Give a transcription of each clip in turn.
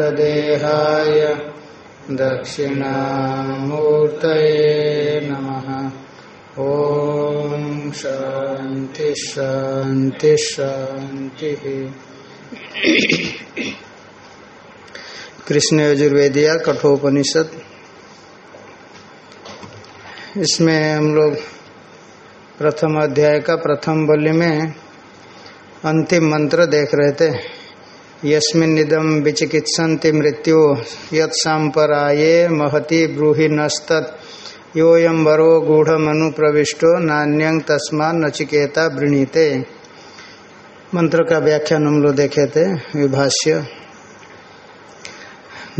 श्रीमद्भक्तदेहाय दक्षिणामूर्तये नमः। ॐ शान्ति शान्ति शान्तिः। कृष्ण यजुर्वेदिया कठोपनिषद। इसमें हम लोग प्रथम अध्याय का प्रथम बलि में अंतिम मंत्र देख रहे थे। यस्मिन्निदम विचिकित्सन्ति मृत्यु, यत्साम्पराये महति ब्रूहि नस्तत्। योयम वरो गूढ़मनु प्रविष्टो नान्यं तस्मा नचिकेता वृणीते मंत्र का व्याख्यान हम लोग देखे थे, विभाष्य।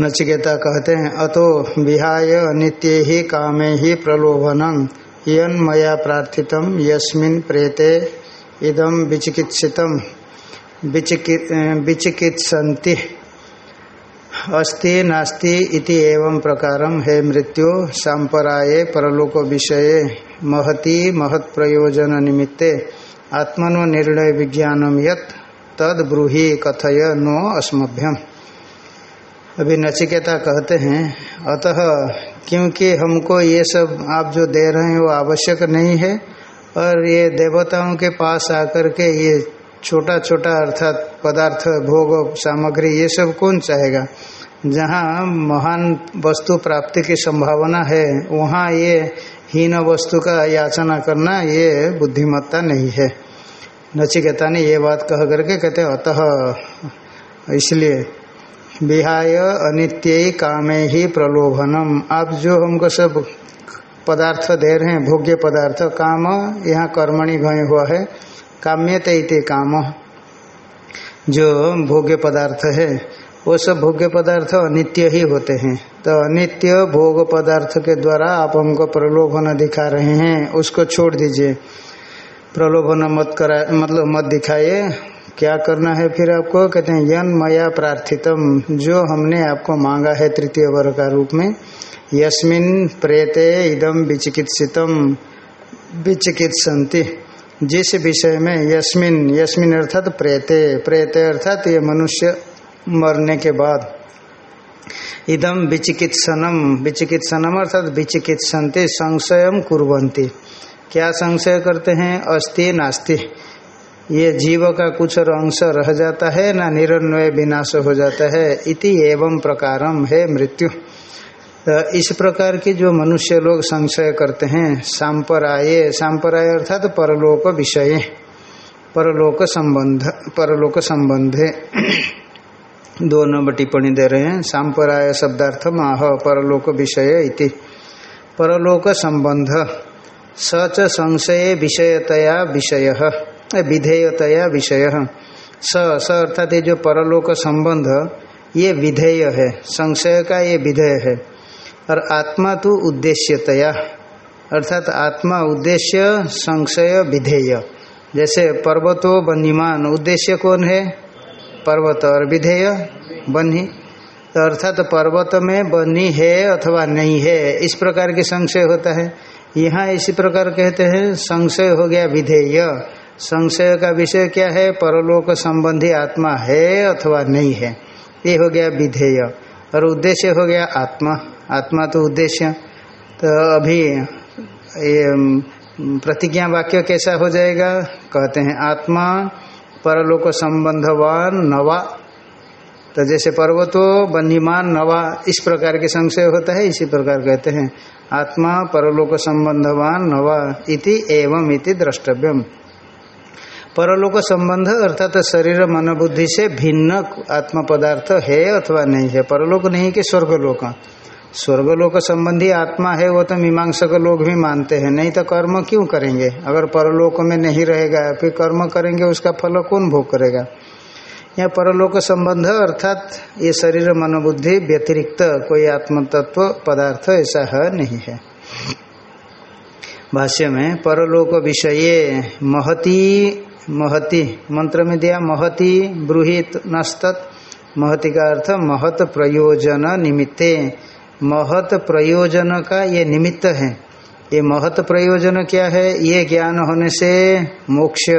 नचिकेता कहते हैं, अतो विहाय अनित्य ही कामे ही प्रलोभनम यन मया प्रार्थितम यस्मिन प्रेते इदम विचिकित्सितम। विचिकित्सन्ति। अस्ति नास्ति इति एवं प्रकारम है मृत्यु सांपराये परलोक विषय महति महत् प्रयोजन निमित्ते आत्मनो निर्णय विज्ञानम यत तद ब्रूहि कथय नो अस्मभ्यम। अभी नचिकेता कहते हैं, अतः क्योंकि हमको ये सब आप जो दे रहे हैं वो आवश्यक नहीं है, और ये देवताओं के पास आकर के ये छोटा छोटा अर्थात पदार्थ, भोग, सामग्री, ये सब कौन चाहेगा? जहाँ महान वस्तु प्राप्ति की संभावना है, वहाँ ये हीन वस्तु का याचना करना ये बुद्धिमत्ता नहीं है। नचिकेता ने ये बात कह करके कहते, अतः इसलिए विहाय अनित्य कामे ही प्रलोभनम। आप जो हमको सब पदार्थ दे रहे हैं, भोग्य पदार्थ, काम यहाँ कर्मणि गए हुआ है काम्यते इति काम। जो भोग्य पदार्थ है, वो सब भोग्य पदार्थ अनित्य ही होते हैं। तो अनित्य भोग पदार्थ के द्वारा आप हमको प्रलोभन दिखा रहे हैं, उसको छोड़ दीजिए। प्रलोभन मत करा मतलब मत दिखाइए। क्या करना है फिर आपको? कहते हैं, यन मया प्रार्थितम, जो हमने आपको मांगा है तृतीय वर्ग का रूप में, यस्मिन प्रेते इदम विचिकित्सितम, विचिकित्सन्ति। जिस विषय में यस्मिन यस्मिन अर्थात प्रेते प्रेते अर्थात ये मनुष्य मरने के बाद। इदम विचिकित्सनम विचिकित्सनम अर्थात विचिकित्सन्ति, संशय कुरंती क्या संशय करते हैं? अस्ति नास्ति। ये जीव का कुछ अंश रह जाता है, ना निरन्वय विनाश हो जाता है। इति एवं प्रकारम है मृत्यु। तो इस प्रकार के जो मनुष्य लोग संशय करते हैं, सांपराये, सांपराय अर्थात तो परलोक विषय, परलोक संबंध, परलोक संबंधे। दो नंबर टिप्पणी दे रहे हैं, सांपराय शब्दार्थ माह, परलोक विषय इति। परलोक संबंध, सच संशय विषयतया विषय विधेयतया विषय। स स अर्थात ये जो परलोक संबंध, ये विधेय है, संशय का ये विधेय है। और आत्मा तो उद्देश्यतया। अर्थात आत्मा उद्देश्य, संशय, विधेय। जैसे पर्वतो बन्हीमान, उद्देश्य कौन है? पर्वत और विधेय, बन्ही। तो अर्थात पर्वत में बनी है अथवा नहीं है, इस प्रकार के संशय होता है। यहाँ इसी प्रकार कहते हैं, संशय हो गया विधेय। संशय का विषय क्या है? परलोक संबंधी आत्मा है अथवा नहीं है। ये हो गया विधेय। और उद्देश्य हो गया आत्मा। आत्मा तो उद्देश्य। तो अभी ये प्रतिज्ञा वाक्य कैसा हो जाएगा? कहते हैं, आत्मा परलोक संबंधवान नवा। तो जैसे पर्वतो बन्हीमान नवा, इस प्रकार के संशय होता है, इसी प्रकार कहते हैं, आत्मा परलोक संबंधवान नवा इति एवं इति द्रष्टव्यम। परलोक संबंध अर्थात तो शरीर मन बुद्धि से भिन्न आत्म पदार्थ है अथवा नहीं है। परलोक नहीं कि स्वर्गलोक। स्वर्गलोक संबंधी आत्मा है, वो तो मीमांसक लोग भी मानते हैं। नहीं तो कर्म क्यों करेंगे? अगर परलोक में नहीं रहेगा, फिर कर्म करेंगे, उसका फल कौन भोग करेगा? यहाँ परलोक संबंध अर्थात ये शरीर मनोबुद्धि व्यतिरिक्त कोई आत्म तत्व पदार्थ ऐसा है नहीं है। भाष्य में, परलोक विषय महती महती, मंत्र में दिया महती, ब्रूहित, नस्तत, महती का अर्थ महत प्रयोजन निमित्ते। महत प्रयोजन का ये निमित्त है। ये महत प्रयोजन क्या है? ये ज्ञान होने से मोक्ष।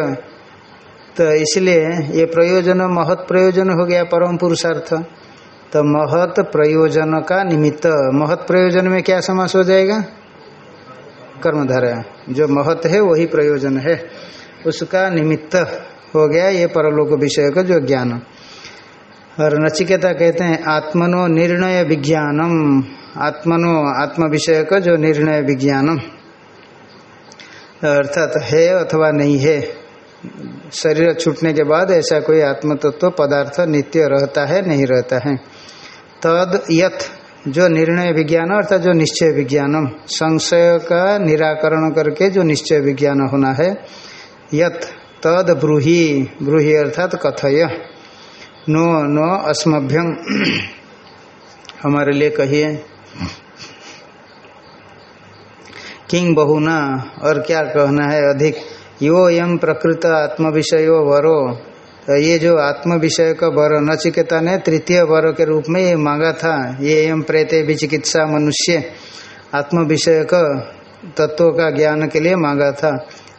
तो इसलिए ये प्रयोजन, महत प्रयोजन हो गया परम पुरुषार्थ। तो महत प्रयोजन का निमित्त। महत प्रयोजन में क्या समास हो जाएगा? कर्मधारा। जो महत है, वही प्रयोजन है। उसका निमित्त हो गया ये परलोक विषय का जो ज्ञान। और नचिकेता कहते हैं, आत्मनो निर्णय विज्ञानम। आत्मनो आत्म विषय का जो निर्णय विज्ञानम। अर्थात है अथवा नहीं है। शरीर छूटने के बाद ऐसा कोई आत्म तत्व तो पदार्थ नित्य रहता है, नहीं रहता है। तद यथ, जो निर्णय विज्ञान अर्थात जो निश्चय विज्ञानम। संशय का निराकरण करके जो निश्चय विज्ञान होना है। यथ, तद ब्रूही। ब्रूही अर्थात कथय। नो नो अस्मभ्यम हमारे लिए कहिए। किंग बहुना, और क्या कहना है अधिक? यो यम प्रकृत आत्म विषयो वरो। तो ये जो आत्म विषय का वर, नचिकेता ने तृतीय वर के रूप में ये मांगा था, ये एम प्रेते विचिकित्सा मनुष्य आत्म विषय का तत्व का ज्ञान के लिए मांगा था।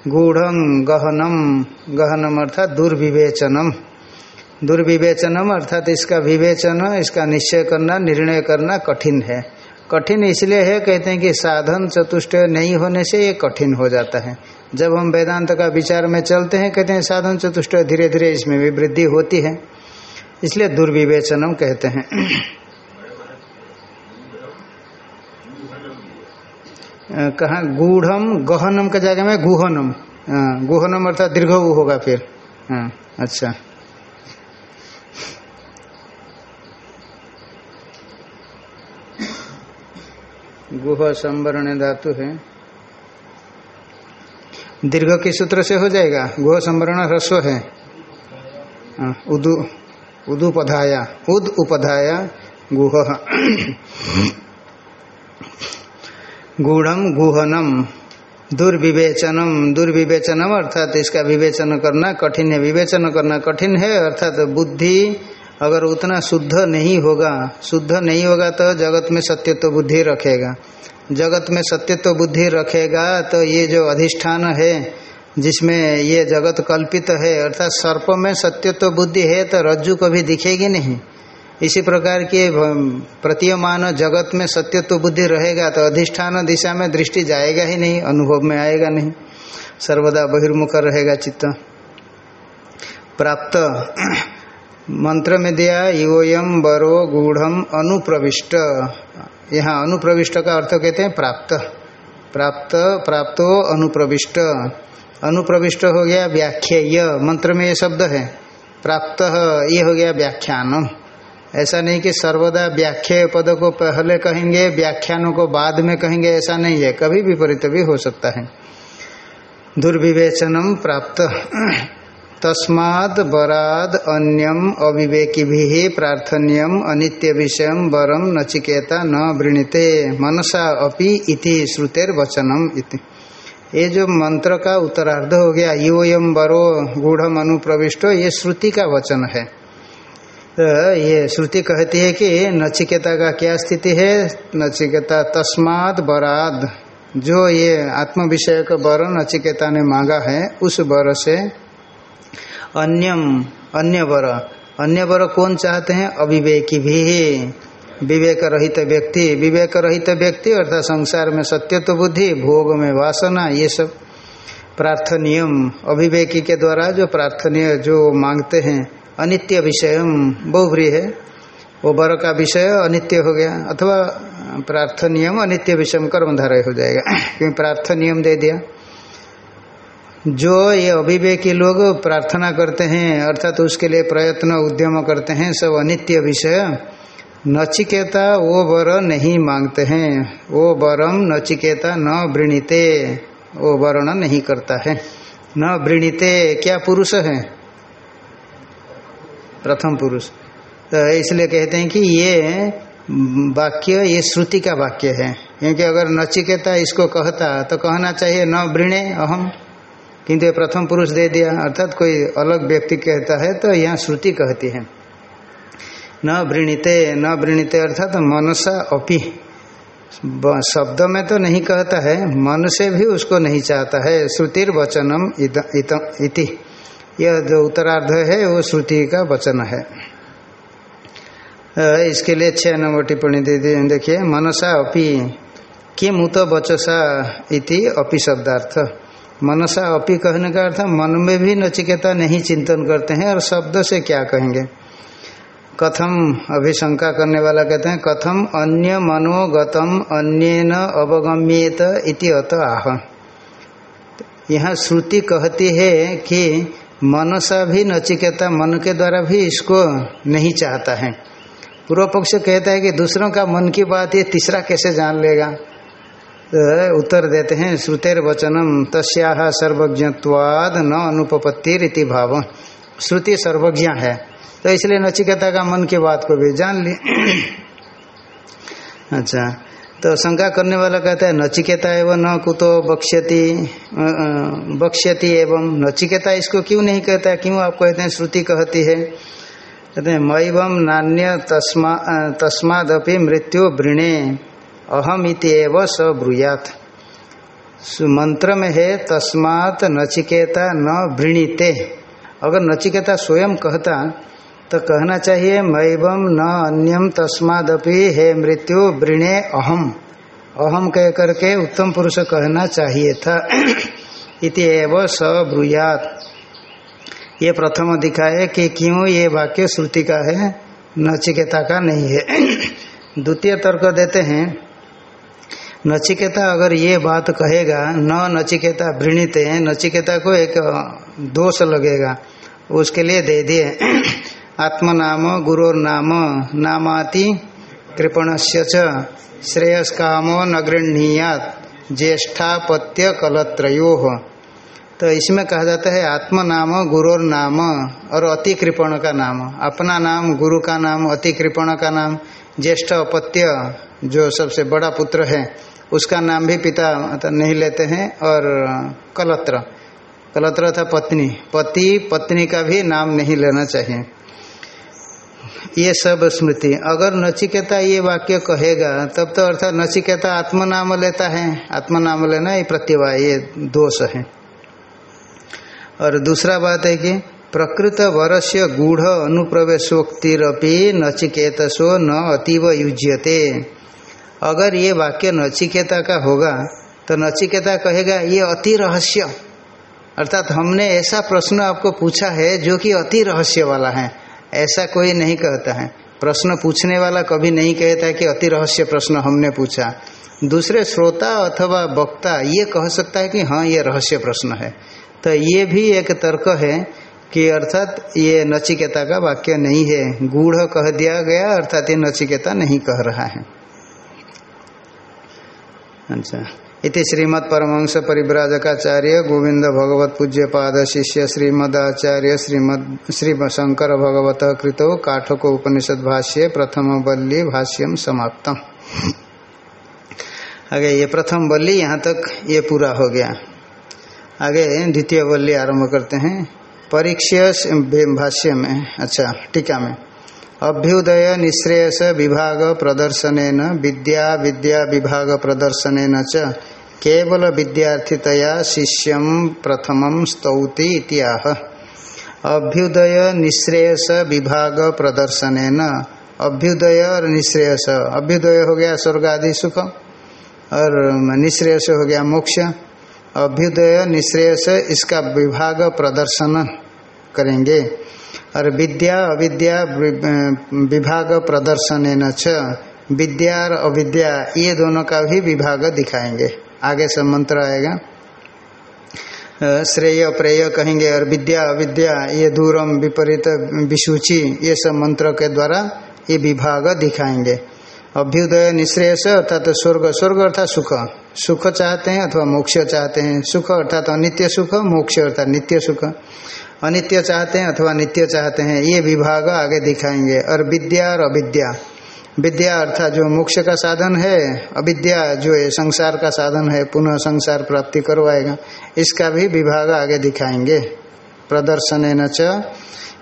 गूढ़ गहनम गहनम अर्थात दुर्विवेचनम। दुर्विवेचनम, अर्थात इसका विवेचन, इसका निश्चय करना, निर्णय करना कठिन है। कठिन इसलिए है, कहते हैं कि साधन चतुष्ट नहीं होने से ये कठिन हो जाता है। जब हम वेदांत का विचार में चलते हैं, कहते हैं साधन चतुष्ट धीरे धीरे इसमें भी वृद्धि होती है। इसलिए दुर्विवेचनम कहते हैं। कहा, गूढ़म, गहनम का जगह में, गुहनम। गुहनम अर्थात दीर्घ होगा फिर। अच्छा। गुह संवरण धातु है। दीर्घ के सूत्र से हो जाएगा। गुह संवरण ह्रस्व है। उदु, उदुपधाया, उद उपधाया गुह। गूढ़म गुहनम दुर्विवेचनम दुर्विवेचनम अर्थात इसका विवेचन करना कठिन है। विवेचन करना कठिन है, अर्थात बुद्धि अगर उतना शुद्ध नहीं होगा, शुद्ध नहीं होगा तो जगत में सत्यत्व बुद्धि रखेगा। जगत में सत्यत्व बुद्धि रखेगा तो ये जो अधिष्ठान है, जिसमें ये जगत कल्पित है, अर्थात सर्प में सत्यत्व बुद्धि है तो रज्जु कभी दिखेगी नहीं। इसी प्रकार के प्रतीयमान जगत में सत्यत्व बुद्धि रहेगा तो अधिष्ठान दिशा में दृष्टि जाएगा ही नहीं, अनुभव में आएगा नहीं। सर्वदा बहिर्मुख रहेगा चित्त। प्राप्त मंत्र में दिया योयम बरो गूढ़ अनुप्रविष्ट। यहाँ अनुप्रविष्ट का अर्थ कहते हैं प्राप्त। प्राप्त, प्राप्तो अनुप्रविष्ट। अनुप्रविष्ट हो गया व्याख्या मंत्र में ये शब्द है। प्राप्त, ये हो गया व्याख्यान ऐसा नहीं कि सर्वदा व्याख्या पद को पहले कहेंगे, व्याख्यानों को बाद में कहेंगे, ऐसा नहीं है। कभी विपरीत भी हो सकता है। दुर्विवेचनम प्राप्त। तस्माद बराद अन्यम अविवेकी भी प्रार्थनीयम अनित्य विषय वरम नचिकेता न वृणीते। मनसा अपि इति श्रुतेर वचनम इति। ये जो मंत्र का उत्तरार्ध हो गया योयम बरो गूढ़ अनुप्रविष्टो ये श्रुति का वचन है। तो ये श्रुति कहती है कि नचिकेता का क्या स्थिति है? नचिकेता तस्माद बराद। जो ये आत्म विषय का वर नचिकेता ने मांगा है, उस वर से अन्यम अन्य वर अन्य वर कौन चाहते हैं? अविवेकी भी। विवेक रहित व्यक्ति। विवेक रहित व्यक्ति अर्थात संसार में सत्य तो बुद्धि, भोग में वासना, ये सब प्रार्थनीयम। अभिवेकी के द्वारा जो प्रार्थनीय, जो मांगते हैं, अनित्य विषय बहुब्री है। वो वर का विषय अनित्य हो गया, अथवा प्रार्थनीयम अनित्य विषय कर्मधारय हो जाएगा। क्योंकि प्रार्थनीयम दे दिया। जो ये अभिवेकी लोग प्रार्थना करते हैं, अर्थात तो उसके लिए प्रयत्न, उद्यम करते हैं, सब अनित्य विषय, नचिकेता वो वर नहीं मांगते हैं। वो वरम नचिकेता न वृणीते, वो वर्ण नहीं करता है। न वृणीते, क्या पुरुष है? प्रथम पुरुष। तो इसलिए कहते हैं कि ये वाक्य, ये श्रुति का वाक्य है। क्योंकि अगर नचिकेता इसको कहता तो कहना चाहिए न वृणे अहम। किंतु प्रथम पुरुष दे दिया, अर्थात कोई अलग व्यक्ति कहता है तो यहाँ श्रुति कहती है। न वृणीते न वृणीते, अर्थात मनसा अपि। शब्द में तो नहीं कहता है, मन से भी उसको नहीं चाहता है। श्रुतिर वचनम इति यह जो उत्तरार्ध है, वो श्रुति का वचन है। इसके लिए छह नंबर टिप्पणी दे दी। देखिए, मनसा अपि। किम उत वचसा इति अपि शब्दार्थ। मनसा अपि कहने का अर्थ, मन में भी नचिकेता नहीं चिंतन करते हैं, और शब्द से क्या कहेंगे? कथम अभिशंका करने वाला कहते हैं, कथम अन्य मनोगतम अन्य न अवगम्येत इति अत आह। यहाँ श्रुति कहती है कि मनसा भी नचिकेता मन के द्वारा भी इसको नहीं चाहता है। पूर्व पक्ष कहता है कि दूसरों का मन की बात ये तीसरा कैसे जान लेगा? तो उत्तर देते हैं श्रुतेर वचनम तस्या सर्वज्ञत्वाद न अनुपत्तिर इति भाव। श्रुति सर्वज्ञ है। तो इसलिए नचिकेता का मन की बात को भी जान ली। अच्छा तो शंका करने वाला कहता है, नचिकेता एवं न कुतो बक्ष्यति बक्ष्यति एवं नचिकेता इसको क्यों नहीं कहता क्यों आप कहते हैं श्रुति कहती है? कहते हैं मैवम नान्य तस्मा तस्मादपि मृत्यु वृणे अहम इतव स ब्रूयात मंत्र में है तस्मात नचिकेता न वृणीते। अगर नचिकेता स्वयं कहता तो कहना चाहिए मैवम न अन्यम तस्मादपि हे मृत्यु वृणे अहम। अहम कह करके उत्तम पुरुष कहना चाहिए था। इति एव स ब्रूयात ये प्रथम दिखाए कि क्यों ये वाक्य श्रुति का है, नचिकेता का नहीं है। द्वितीय तर्क देते हैं नचिकेता अगर ये बात कहेगा, न नचिकेता वृणित है, नचिकेता को एक दोष लगेगा, उसके लिए दे दिए। आत्मनाम, गुरोर नाम, नामाति कृपणस्य श्रेयस कामो न गृहणीयात, ज्येष्ठापत्य कलत्रो तो इसमें कहा जाता है आत्म नाम गुरोर नाम और अति कृपण का नाम। अपना नाम, गुरु का नाम, अति कृपण का नाम ज्येष्ठ अपत्य जो सबसे बड़ा पुत्र है। उसका नाम भी पिता नहीं लेते हैं और कलत्र। कलत्र था पत्नी। पति, पत्नी का भी नाम नहीं लेना चाहिए। ये सब स्मृति। अगर नचिकेता ये वाक्य कहेगा, तब तो अर्थात नचिकेता आत्म नाम लेता है। आत्म नाम लेना ये प्रत्यवाय ये दोष है। और दूसरा बात है कि प्रकृत वरस्य गूढ़ अनुप्रवेशोक्तिरपि नचिकेतसो न अतीव युज्यते। अगर ये वाक्य नचिकेता का होगा तो नचिकेता कहेगा, ये अति रहस्य। अर्थात हमने ऐसा प्रश्न आपको पूछा है जो कि अति रहस्य वाला है। ऐसा कोई नहीं कहता है। प्रश्न पूछने वाला कभी नहीं कहता कि अति रहस्य प्रश्न हमने पूछा। दूसरे श्रोता अथवा वक्ता ये कह सकता है कि हाँ ये रहस्य प्रश्न है। तो ये भी एक तर्क है कि अर्थात ये नचिकेता का वाक्य नहीं है। गूढ़ कह दिया गया, अर्थात ये नचिकेता नहीं कह रहा है। अच्छा इति श्रीमद परमंश परिव्राजकाचार्य गोविंद भगवत पूज्य पाद शिष्य श्रीमदाचार्य श्रीमद श्री शंकर भगवत कृतो काठको उपनिषद भाष्य प्रथम बल्ली भाष्यम समाप्तम आगे ये प्रथम बल्ली यहाँ तक ये पूरा हो गया। आगे द्वितीय बल्ली आरंभ करते हैं। परीक्ष्य भाष्य में अच्छा टीका में। अभ्युदय निश्रेयस विभाग प्रदर्शन विद्या विद्या विभाग प्रदर्शन च केवल विद्यार्थितया शिष्यम प्रथम स्तौति इत्याह। अभ्युदय निश्रेयस विभाग प्रदर्शन अभ्युदय और निश्रेयस। अभ्युदय हो गया स्वर्ग आदि सुख, और निश्रेयस हो गया मोक्ष। अभ्युदय निश्रेयस, इसका विभाग प्रदर्शन करेंगे। और विद्या, अविद्या विभाग प्रदर्शन न विद्या और अविद्या, ये दोनों का भी विभाग दिखाएँगे। आगे से मंत्र आएगा। श्रेय, प्रेय कहेंगे और विद्या, अविद्या, ये दूरम, विपरीत, विसूची, ये सब मंत्र के द्वारा ये विभाग दिखाएँगे। अभ्युदय, निश्रेयस अर्थात स्वर्ग स्वर्ग अर्थात सुख। सुख चाहते हैं अथवा मोक्ष चाहते हैं? सुख अर्थात अनित्य सुख, मोक्ष अर्थात नित्य सुख। अनित्य चाहते हैं अथवा नित्य चाहते हैं, ये विभाग आगे दिखाएँगे। और विद्या और अविद्या। विद्या अर्थात जो मोक्ष का साधन है, अविद्या जो है संसार का साधन है, पुनः संसार प्राप्ति करवाएगा। इसका भी विभाग आगे दिखाएँगे। प्रदर्शन न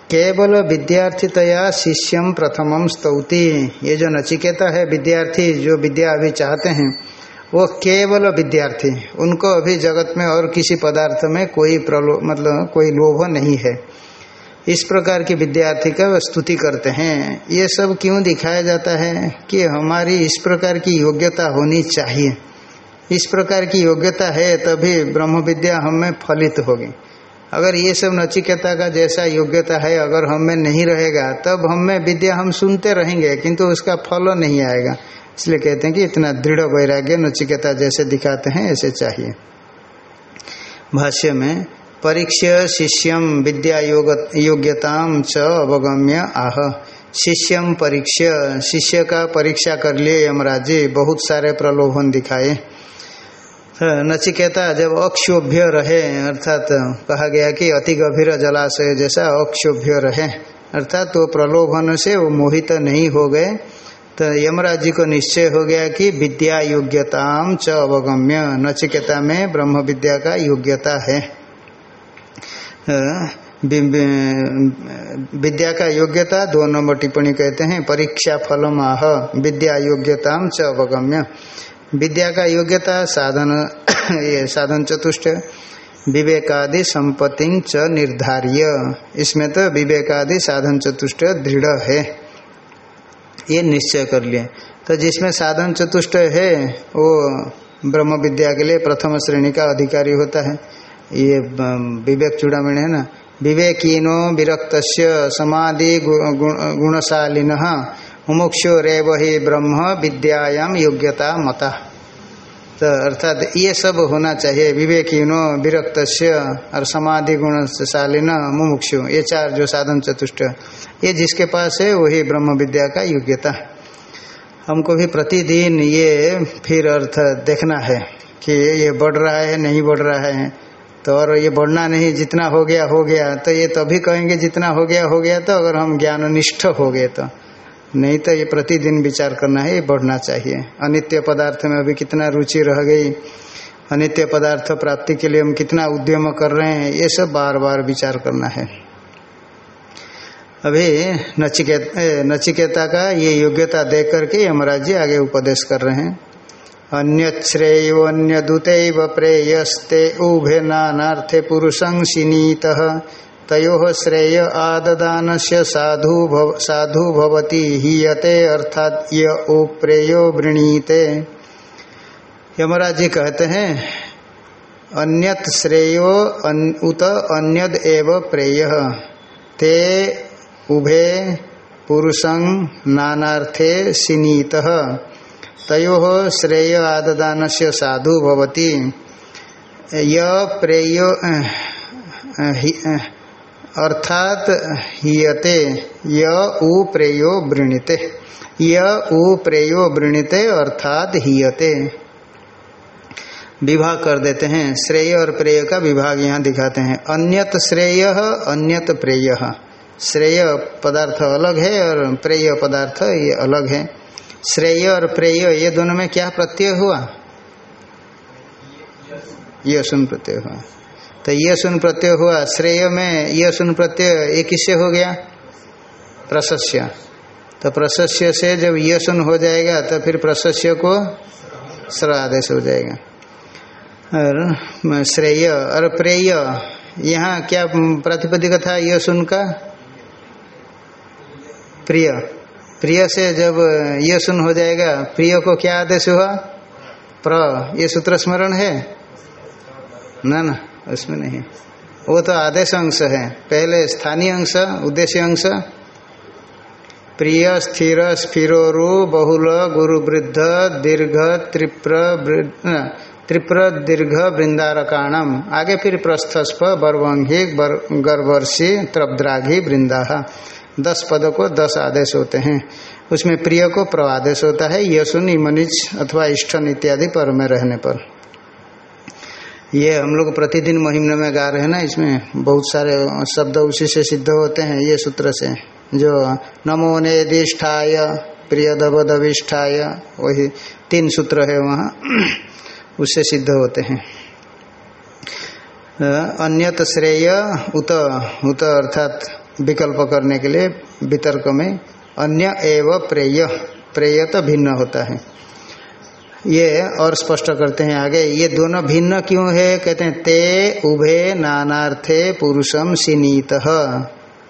केवल विद्यार्थीतया शिष्यम प्रथमम स्तौति। ये जो नचिकेता है, विद्यार्थी, जो विद्या अभी चाहते हैं वो केवल विद्यार्थी, उनको अभी जगत में और किसी पदार्थ में कोई प्रलो मतलब कोई लोभ नहीं है। इस प्रकार की विद्यार्थी का स्तुति करते हैं। ये सब क्यों दिखाया जाता है कि हमारी इस प्रकार की योग्यता होनी चाहिए। इस प्रकार की योग्यता है तभी ब्रह्म विद्या हमें फलित होगी। अगर ये सब नचिकेता का जैसा योग्यता है, अगर हम नहीं रहेगा, तब हम विद्या हम सुनते रहेंगे, किंतु उसका फल नहीं आएगा। इसलिए कहते हैं कि इतना दृढ़ वैराग्य नचिकेता जैसे दिखाते हैं, ऐसे चाहिए। भाष्य में, परीक्ष्य शिष्यम विद्या योग्यता च अवगम्य आह। शिष्यम परीक्ष्य, शिष्य का परीक्षा कर लिए यमराज, बहुत सारे प्रलोभन दिखाए। नचिकेता जब अक्षोभ्य रहे, अर्थात कहा गया कि अति गभीर जलाशय जैसा अक्षोभ्य रहे, अर्थात तो प्रलोभन से वो मोहित नहीं हो गए। तो यमराज जी को निश्चय हो गया कि विद्या योग्यताम च अवगम्य। नचिकेता में ब्रह्म विद्या का योग्यता है। विद्या का योग्यता दो नंबर टिप्पणी कहते हैं, परीक्षा फलम आह, विद्या योग्यताम च अवगम्य। विद्या का योग्यता साधन, ये साधन चतुष्ट, विवेकादि संपत्ति च निर्धार्य। इसमें तो विवेकादि साधन चतुष्ट दृढ़ है। ये निश्चय कर लिए तो जिसमें साधन चतुष्ट है, वो ब्रह्म विद्या के लिए प्रथम श्रेणी का अधिकारी होता है। ये विवेक चूड़ामण है ना? विवेकीनो विरक्त समाधि गुणशालिन मुमुक्षो रेव ही ब्रह्म विद्यायाम योग्यता मता। तो अर्थात ये सब होना चाहिए, विवेकीनो विरक्त और समाधि गुणशालिन मुमुक्षु। ये चार जो साधन चतुष्ट। ये जिसके पास है, वही ब्रह्म विद्या का योग्यता। हमको भी प्रतिदिन ये फिर अर्थ देखना है कि ये बढ़ रहा है, नहीं बढ़ रहा है। तो और ये बढ़ना नहीं, जितना हो गया हो गया। तो ये तभी कहेंगे, जितना हो गया हो गया तो अगर हम ज्ञान निष्ठ हो गए तो। नहीं तो ये प्रतिदिन विचार करना है, ये बढ़ना चाहिए। अनित्य पदार्थ में अभी कितना रुचि रह गई, अनित्य पदार्थ प्राप्ति के लिए हम कितना उद्यम कर रहे हैं, ये सब बार बार विचार करना है। अभी नचिकेत नचिकेता का ये योग्यता देख करके यमराज जी आगे उपदेश कर रहे हैं। अन्यश्रेयोन्य दूतैव प्रेयस्ते उभे नानार्थे पुरुषं शिनीतः तयो श्रेय आददान से साधु भव, साधु भवती हीयते अर्थात य प्रेयो वृणीते। यमराज जी कहते हैं अन्यत श्रेयो अन, उत अन्यद एव प्रेय ते उभे पुरुषं नानार्थे सिनीत। तयो श्रेय आददान से साधु भवती। य प्रेयो अर्थात हियते य उ प्रेयो वृणीते। य उ प्रेयो वृणीते अर्थात हियते विभाग कर देते हैं। श्रेय और प्रेय का विभाग यहाँ दिखाते हैं। अन्यत श्रेय, अन्यत प्रेय। श्रेय पदार्थ अलग है और प्रेय पदार्थ ये अलग है। श्रेय और प्रेय, ये दोनों में क्या प्रत्यय हुआ? ये सुन प्रत्यय हुआ। तो ये सुन प्रत्यय हुआ, श्रेय में ये सुन प्रत्यय ये किससे हो गया? प्रशस्य। तो प्रशस्य से जब ये सुन हो जाएगा तो फिर प्रशस्य को स्र आदेश हो जाएगा। और श्रेय और प्रेय, यहाँ क्या प्रातिपदिक था यह सुन का? प्रिय। प्रिय से जब ये सुन हो जाएगा, प्रिय को क्या आदेश हुआ? प्र, ये सूत्र स्मरण है? ना ना, उसमें नहीं। वो तो आदेश अंश है। पहले स्थानीय अंश, उद्देश्य अंश। प्रिय, स्थिर, स्फिरोरु, बहुल गुरु वृद्ध दीर्घ, त्रिप्र त्रिप्र, दीर्घ, वृंदारकाणम। आगे फिर प्रस्थस्प बर्वंगी गर्वर्षि, त्रब्द्राघी, वृंदा। दस पदों को दस आदेश होते हैं। उसमें प्रिय को प्रवादेश होता है, यशुन इमनिज अथवा इष्टन इत्यादि पर में रहने पर। ये हम लोग प्रतिदिन महिम में गा रहे हैं ना, इसमें बहुत सारे शब्द उसी से सिद्ध होते हैं ये सूत्र से। जो नमो नेदिष्ठाय प्रिय दबदविष्ठाय वही तीन सूत्र है वहाँ, उससे सिद्ध होते हैं। अन्यत श्रेय, उत उत अर्थात विकल्प करने के लिए वितर्क में अन्य एव प्रेय प्रेय तो भिन्न होता है। ये और स्पष्ट करते हैं आगे, ये दोनों भिन्न क्यों है? कहते हैं, ते उभे नानार्थे पुरुषम सिनीत।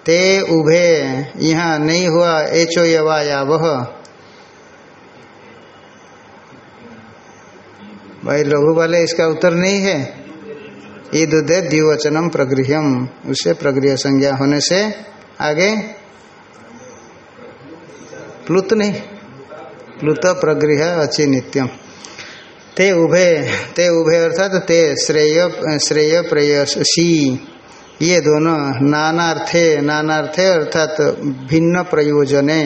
ते उभे, यहाँ नहीं हुआ, एचो यवा या वह भाई, लघु वाले इसका उत्तर नहीं है? ईद उदय द्विवचनम प्रगृहम उससे प्रगृह संज्ञा होने से आगे प्लुत नहीं, प्लुत प्रगृह अचि नित्यम ते उभे ते उभे अर्थात ते श्रेय श्रेय प्रेयसी ये दोनों नानार्थे नानार्थे अर्थात भिन्न प्रयोजने,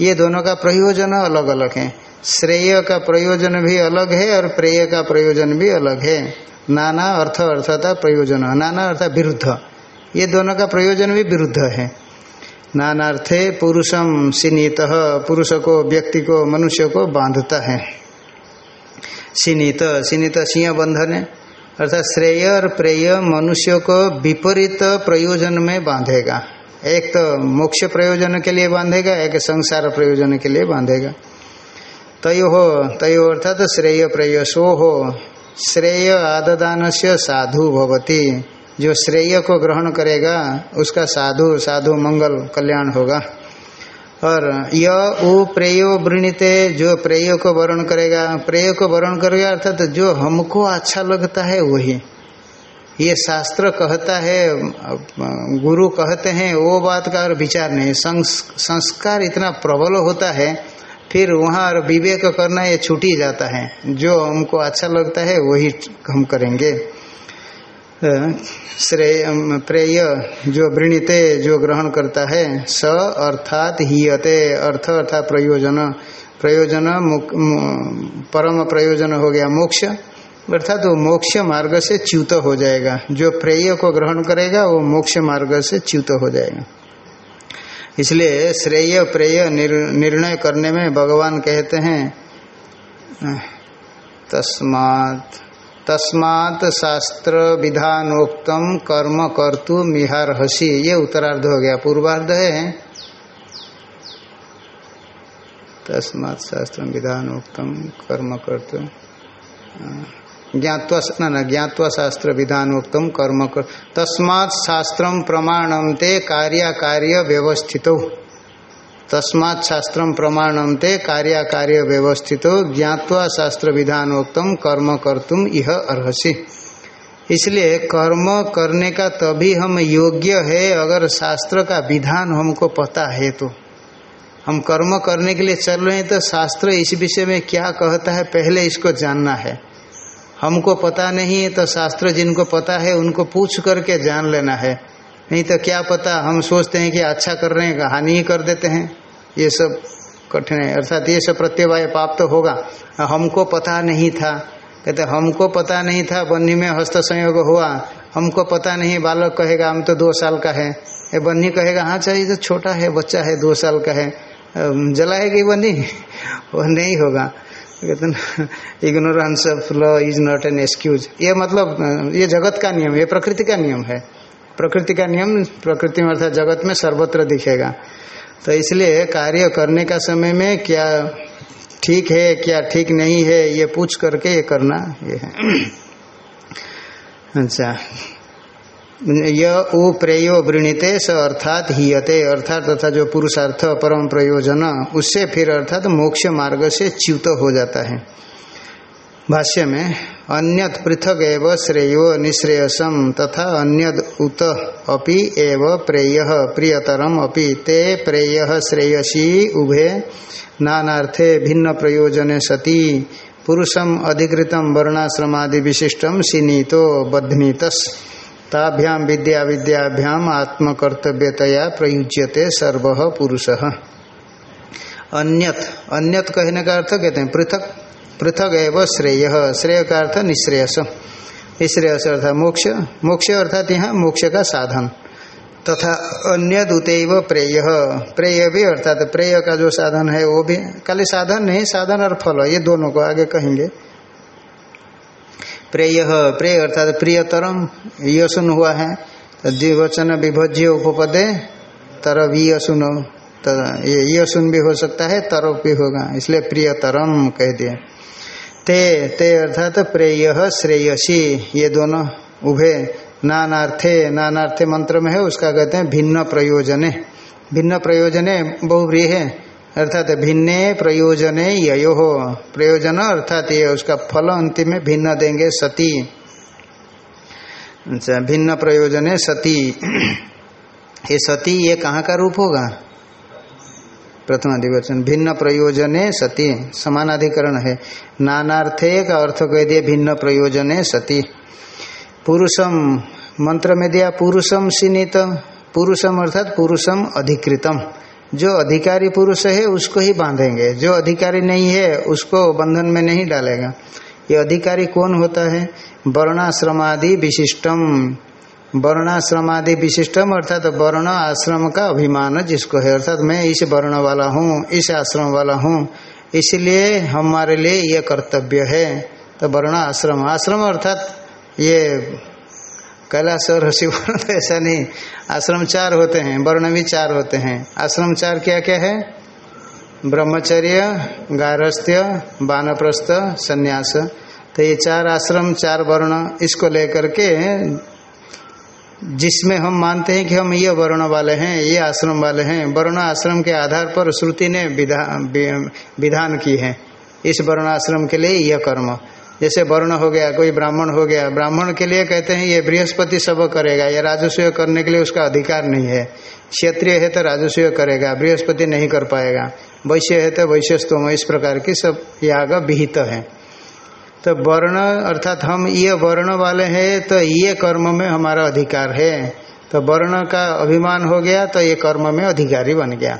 ये दोनों का प्रयोजन अलग अलग है। श्रेय का प्रयोजन भी अलग है और प्रेय का प्रयोजन भी अलग है। नाना अर्थ अर्थात प्रयोजन, नाना अर्थात विरुद्ध। ये दोनों का प्रयोजन भी विरुद्ध है। नानार्थे पुरुषम सिनीत पुरुष को व्यक्ति को मनुष्य को बांधता है। सिनीत सिनीत सिंह बंधन है। अर्थात श्रेय और प्रेय मनुष्य को विपरीत प्रयोजन में बांधेगा। एक तो मोक्ष प्रयोजन के लिए बांधेगा, एक संसार प्रयोजन के लिए बांधेगा। तय हो तय अर्थात श्रेय, प्रेय, सो। हो श्रेय आददान से साधु भवती। जो श्रेय को ग्रहण करेगा, उसका साधु साधु मंगल कल्याण होगा। और य, उ, प्रेयो, वृणीते, जो प्रेय को वर्ण करेगा, प्रेय को वर्ण करेगा, अर्थात तो जो हमको अच्छा लगता है, वही। ये शास्त्र कहता है, गुरु कहते हैं, वो बात का और विचार नहीं। संस्कार इतना प्रबल होता है फिर वहाँ और विवेक करना ये छूट ही जाता है। जो हमको अच्छा लगता है, वही हम करेंगे। श्रेय प्रेय, जो वृणीते, जो ग्रहण करता है, स अर्थात हीयते, अर्थ अर्थात प्रयोजन। प्रयोजन परम प्रयोजन हो गया मोक्ष। अर्थात वो मोक्ष मार्ग से च्युत हो जाएगा। जो प्रेय को ग्रहण करेगा, वो मोक्ष मार्ग से च्युत हो जाएगा। इसलिए श्रेय, प्रेय निर्णय करने में भगवान कहते हैं, तस्मात्, तस्मात शास्त्र विधानोक्तम कर्म कर्तु मिहार हसी ये उत्तरार्ध हो गया, पूर्वार्ध है। तस्मात शास्त्र विधानोक्तम कर्म कर्तु ज्ञावा न ज्ञावा शास्त्र विधानोक्तम कर्म कर तस्मात् शास्त्र प्रमाणम ते कार्य व्यवस्थित तस्मात् शास्त्र प्रमाणम ते कार्य व्यवस्थित ज्ञातवा शास्त्र विधानोक्तम कर्म कर्तुम यह अर्सी इसलिए कर्म करने का तभी हम योग्य है अगर शास्त्र का विधान हमको पता है तो। हम कर्म करने के लिए चल रहे हैं तो शास्त्र इस विषय में क्या कहता है पहले इसको जानना है। हमको पता नहीं है तो शास्त्र जिनको पता है, उनको पूछ करके जान लेना है। नहीं तो क्या पता, हम सोचते हैं कि अच्छा कर रहे हैं हानि ही कर देते हैं। ये सब कठिन है। अर्थात ये सब प्रत्यवाय पाप तो होगा। हमको पता नहीं था। कहते, हमको पता नहीं था बन्नी में हस्त संयोग हुआ। हमको पता नहीं, बालक कहेगा, हम तो दो साल का है। ये बन्नी कहेगा हाँ चाहिए तो छोटा है, बच्चा है, दो साल का है। जलाएगी बन्नी वो नहीं होगा। कहते ignorance of law is not an excuse ये मतलब ये जगत का नियम, ये प्रकृति का नियम है। प्रकृति का नियम, प्रकृति में अर्थात जगत में सर्वत्र दिखेगा। तो इसलिए कार्य करने का समय में क्या ठीक है, क्या ठीक नहीं है, ये पूछ करके ये करना, ये है। अच्छा। य उ प्रेयो वृणीते स अर्थात हीयते, अर्थात तथा जो पुरुषार्थ परम प्रयोजन, उससे फिर अर्थात मोक्ष मार्ग से च्युत हो जाता है। भाष्य में, अन्यत पृथक एव श्रेयो निश्रेयसम तथा अन्यद उत अपि एव प्रेय, प्रियतरम अपि, ते प्रेय श्रेयसी उभे, नानार्थे भिन्न प्रयोजने सती, पुरुषम अधिकृतम वर्णाश्रमादि विशिष्टम सिनीतो बध्नीतस। ताभ्याम विद्या विद्याभ्याम आत्मकर्तव्यतया प्रयुज्यते सर्व पुरुष। अन्यत अन्यत कहने का अर्थ कहते हैं पृथक पृथक एवं श्रेय। श्रेय का अर्थ निश्रेयस। निश्रेयस अर्थात मोक्ष मोक्ष अर्थात यहाँ मोक्ष का साधन। तथा अन्य दूतेव प्रेय। प्रेय भी अर्थात प्रेय का जो साधन है वो भी, खाली साधन नहीं, साधन और फल, ये दोनों को आगे कहेंगे। प्रेय प्रेय अर्थात प्रियतरम सुन हुआ है। तो द्विवचन विभज्य उपपदे तरव सुन तो ये सुन भी हो सकता है तरफ़ भी होगा। इसलिए प्रियतरम कह दिया ते ते अर्थात प्रेय, श्रेयसी, ये दोनों उभे, नानार्थे नानार्थे मंत्र में है, उसका कहते हैं भिन्न प्रयोजने। भिन्न प्रयोजने बहुव्रीह है। अर्थात भिन्ने प्रयोजने यो प्रयोजन अर्थात ये उसका फल अंतिम में भिन्न देंगे सती। अच्छा भिन्न प्रयोजने सती। ये सती ये कहाँ का रूप होगा? प्रथम अधिवचन। भिन्न प्रयोजने सती। समानाधिकरण है। नानार्थे का अर्थ कह दिए भिन्न प्रयोजने सती। पुरुषम, मंत्र में दिया पुरुषम सीनित पुरुषम अर्थात पुरुषम अधिकृतम। जो अधिकारी पुरुष है, उसको ही बांधेंगे। जो अधिकारी नहीं है, उसको बंधन में नहीं डालेगा। ये अधिकारी कौन होता है? वर्णाश्रमादि विशिष्टम। वर्णाश्रमादि विशिष्टम अर्थात तो वर्ण आश्रम का अभिमान जिसको है। अर्थात तो मैं इस वर्ण वाला हूँ, इस आश्रम वाला हूँ, इसलिए हमारे लिए ये कर्तव्य है। तो वर्ण आश्रम। आश्रम अर्थात ये कैलाश और शिवर्ण तो ऐसा नहीं। आश्रम चार होते हैं, वर्ण भी चार होते हैं। आश्रम चार क्या क्या है? ब्रह्मचर्य गारस्थ्य बानप्रस्थ संन्यास। तो ये चार आश्रम, चार वर्ण, इसको लेकर के जिसमें हम मानते हैं कि हम ये वर्ण वाले हैं, ये आश्रम वाले हैं, वर्ण आश्रम के आधार पर श्रुति ने विधान की है। इस वर्ण आश्रम के लिए यह कर्म। जैसे वर्ण हो गया, कोई ब्राह्मण हो गया, ब्राह्मण के लिए कहते हैं ये बृहस्पति सब करेगा, या राजस्व करने के लिए उसका अधिकार नहीं है। क्षेत्रीय है तो राजस्व करेगा, बृहस्पति नहीं कर पाएगा। वैश्य है तो वैश्यस्तोम, इस प्रकार की सब याग विहित है। तो वर्ण, अर्थात हम ये वर्ण वाले हैं तो ये कर्म में हमारा अधिकार है। तो वर्ण का अभिमान हो गया तो ये कर्म में अधिकारी बन गया।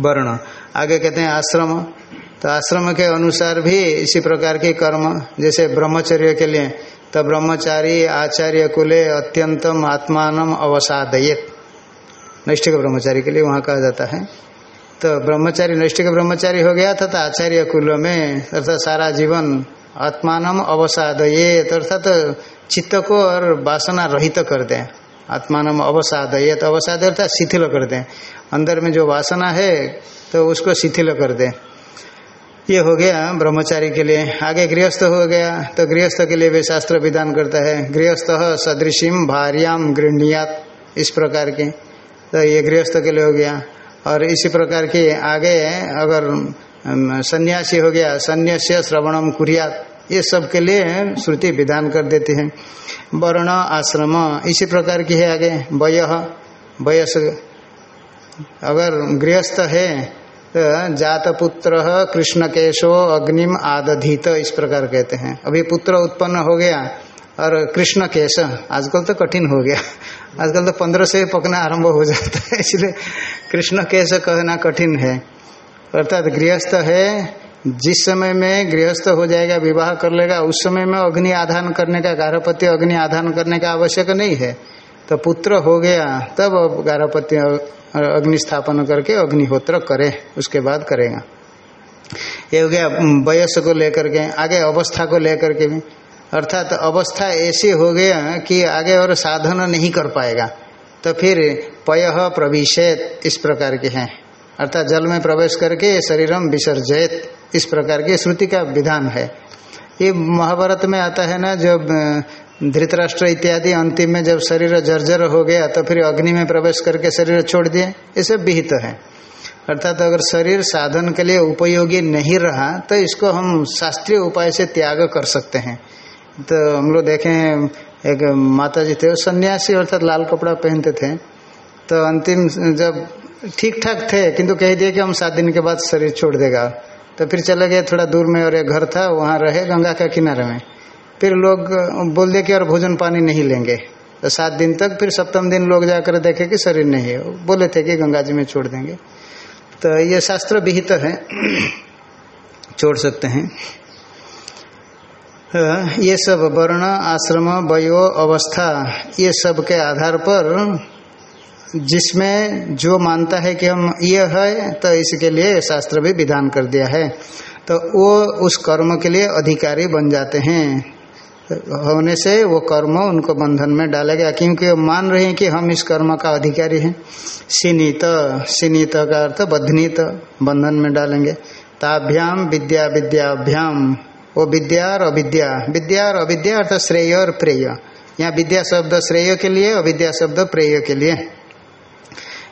वर्ण, आगे कहते हैं आश्रम। तो आश्रम के अनुसार भी इसी प्रकार के कर्म, जैसे ब्रह्मचर्य के लिए। तो ब्रह्मचारी, आचार्य कुले अत्यंतम आत्मान अवसादयत नैष्ठिक ब्रह्मचारी के लिए वहाँ कहा जाता है। तो ब्रह्मचारी, नैष्ठिक ब्रह्मचारी हो गया था तो आचार्य कुल में अर्थात सारा जीवन आत्मान अवसादयेत अर्थात चित्त को और वासना रहित कर दें। आत्मान अवसादयेत अवसाद अर्थात शिथिल कर दें। अंदर में जो वासना है तो उसको शिथिल कर दें। ये हो गया ब्रह्मचारी के लिए। आगे गृहस्थ हो गया तो गृहस्थ के लिए वे शास्त्र विधान करता है। गृहस्थ सदृशिम भार्याम गृहणियात, इस प्रकार के। तो ये गृहस्थ के लिए हो गया। और इसी प्रकार के आगे अगर सन्यासी हो गया, सन्यास्य श्रवणम कुरियात, ये सब के लिए श्रुति विधान कर देती है। वर्ण आश्रम, इसी प्रकार की है आगे। वय, वयस, अगर गृहस्थ है तो जात पुत्र कृष्ण केशो अग्निम आदधित, इस प्रकार कहते हैं। अभी पुत्र उत्पन्न हो गया और कृष्ण केश आजकल तो कठिन हो गया। आजकल तो पंद्रह से पकना आरंभ हो जाता है, इसलिए कृष्ण केश कहना कठिन है। अर्थात गृहस्थ है, जिस समय में गृहस्थ हो जाएगा, विवाह कर लेगा, उस समय में अग्नि आधान करने का गारहपत्य अग्नि आधान करने का आवश्यक नहीं है। तो पुत्र हो गया, तब गारहपत्य अग्नि स्थापन करके अग्निहोत्र करे, उसके बाद करेगा। ये हो गया वयस को लेकर के, आगे अवस्था को लेकर के भी। अर्थात तो अवस्था ऐसी हो गया कि आगे और साधन नहीं कर पाएगा। तो फिर पय प्रविशेत, इस प्रकार के हैं। अर्थात जल में प्रवेश करके शरीरम विसर्जित इस प्रकार की श्रुति का विधान है। ये महाभारत में आता है ना, जब धृतराष्ट्र इत्यादि अंतिम में जब शरीर जर्जर हो गया तो फिर अग्नि में प्रवेश करके शरीर छोड़ दिए। ये सब विहित है। अर्थात तो अगर शरीर साधन के लिए उपयोगी नहीं रहा तो इसको हम शास्त्रीय उपाय से त्याग कर सकते हैं। तो हम लोग देखे, एक माता जी थे, वो सन्यासी, अर्थात लाल कपड़ा पहनते थे। तो अंतिम जब ठीक ठाक थे, किंतु कह दिए कि हम सात दिन के बाद शरीर छोड़ देगा। तो फिर चले गए थोड़ा दूर में और एक घर था, वहाँ रहे गंगा के किनारे में। फिर लोग बोल दे कि और भोजन पानी नहीं लेंगे। तो सात दिन तक फिर सप्तम दिन लोग जाकर देखे कि शरीर नहीं है। बोले थे कि गंगा जी में छोड़ देंगे। तो ये शास्त्र विहित है। छोड़ सकते हैं। ये सब वर्ण, आश्रम, वयो, अवस्था, ये सब के आधार पर जिसमें जो मानता है कि हम ये है तो इसके लिए शास्त्र भी विधान कर दिया है। तो वो उस कर्म के लिए अधिकारी बन जाते हैं। होने से वो कर्म उनको बंधन में डाला गया, क्योंकि वो मान रहे हैं कि हम इस कर्म का अधिकारी हैं। सीनीत सीनीत का अर्थ बधनीत, बंधन में डालेंगे। ताभ्याम, विद्या, विद्याभ्याम। वो विद्या और अविद्या। विद्या और अविद्या अर्थात श्रेय और प्रेय। यहाँ विद्या शब्द श्रेय के लिए, अविद्या शब्द प्रेय के लिए।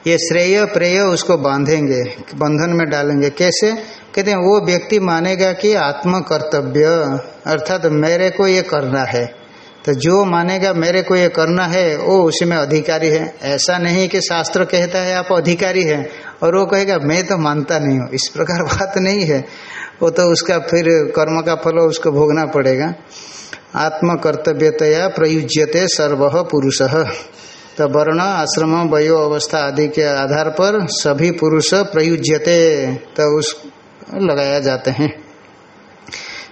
ये श्रेय, प्रेय उसको बांधेंगे, बंधन में डालेंगे। कैसे? कहते हैं, वो व्यक्ति मानेगा कि आत्म कर्तव्य अर्थात मेरे को ये करना है। तो जो मानेगा मेरे को ये करना है, वो उसी में अधिकारी है। ऐसा नहीं कि शास्त्र कहता है आप अधिकारी हैं और वो कहेगा, मैं तो मानता नहीं हूँ। इस प्रकार बात नहीं है। वो तो उसका फिर कर्म का फल उसको भोगना पड़ेगा। आत्म कर्तव्यतया प्रयुज्यते सर्व पुरुष। तो वर्ण, आश्रम, वयो, अवस्था आदि के आधार पर सभी पुरुष प्रयुज्यते। तो उस लगाया जाते हैं।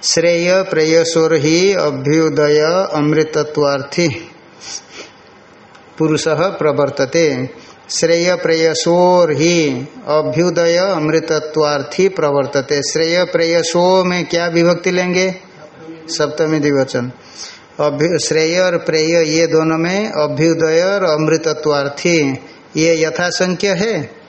श्रेय प्रेयसोर ही अभ्युदय अमृतत्वार्थी। पुरुष प्रवर्तते। श्रेय प्रेयसोर ही अभ्युदय अमृतत्वार्थी प्रवर्तते। श्रेय प्रेयसो में क्या विभक्ति लेंगे? सप्तमी दिवचन श्रेय और प्रेय ये दोनों में अभ्युदय और अमृतत्वार्थी। ये यथासंख्य है?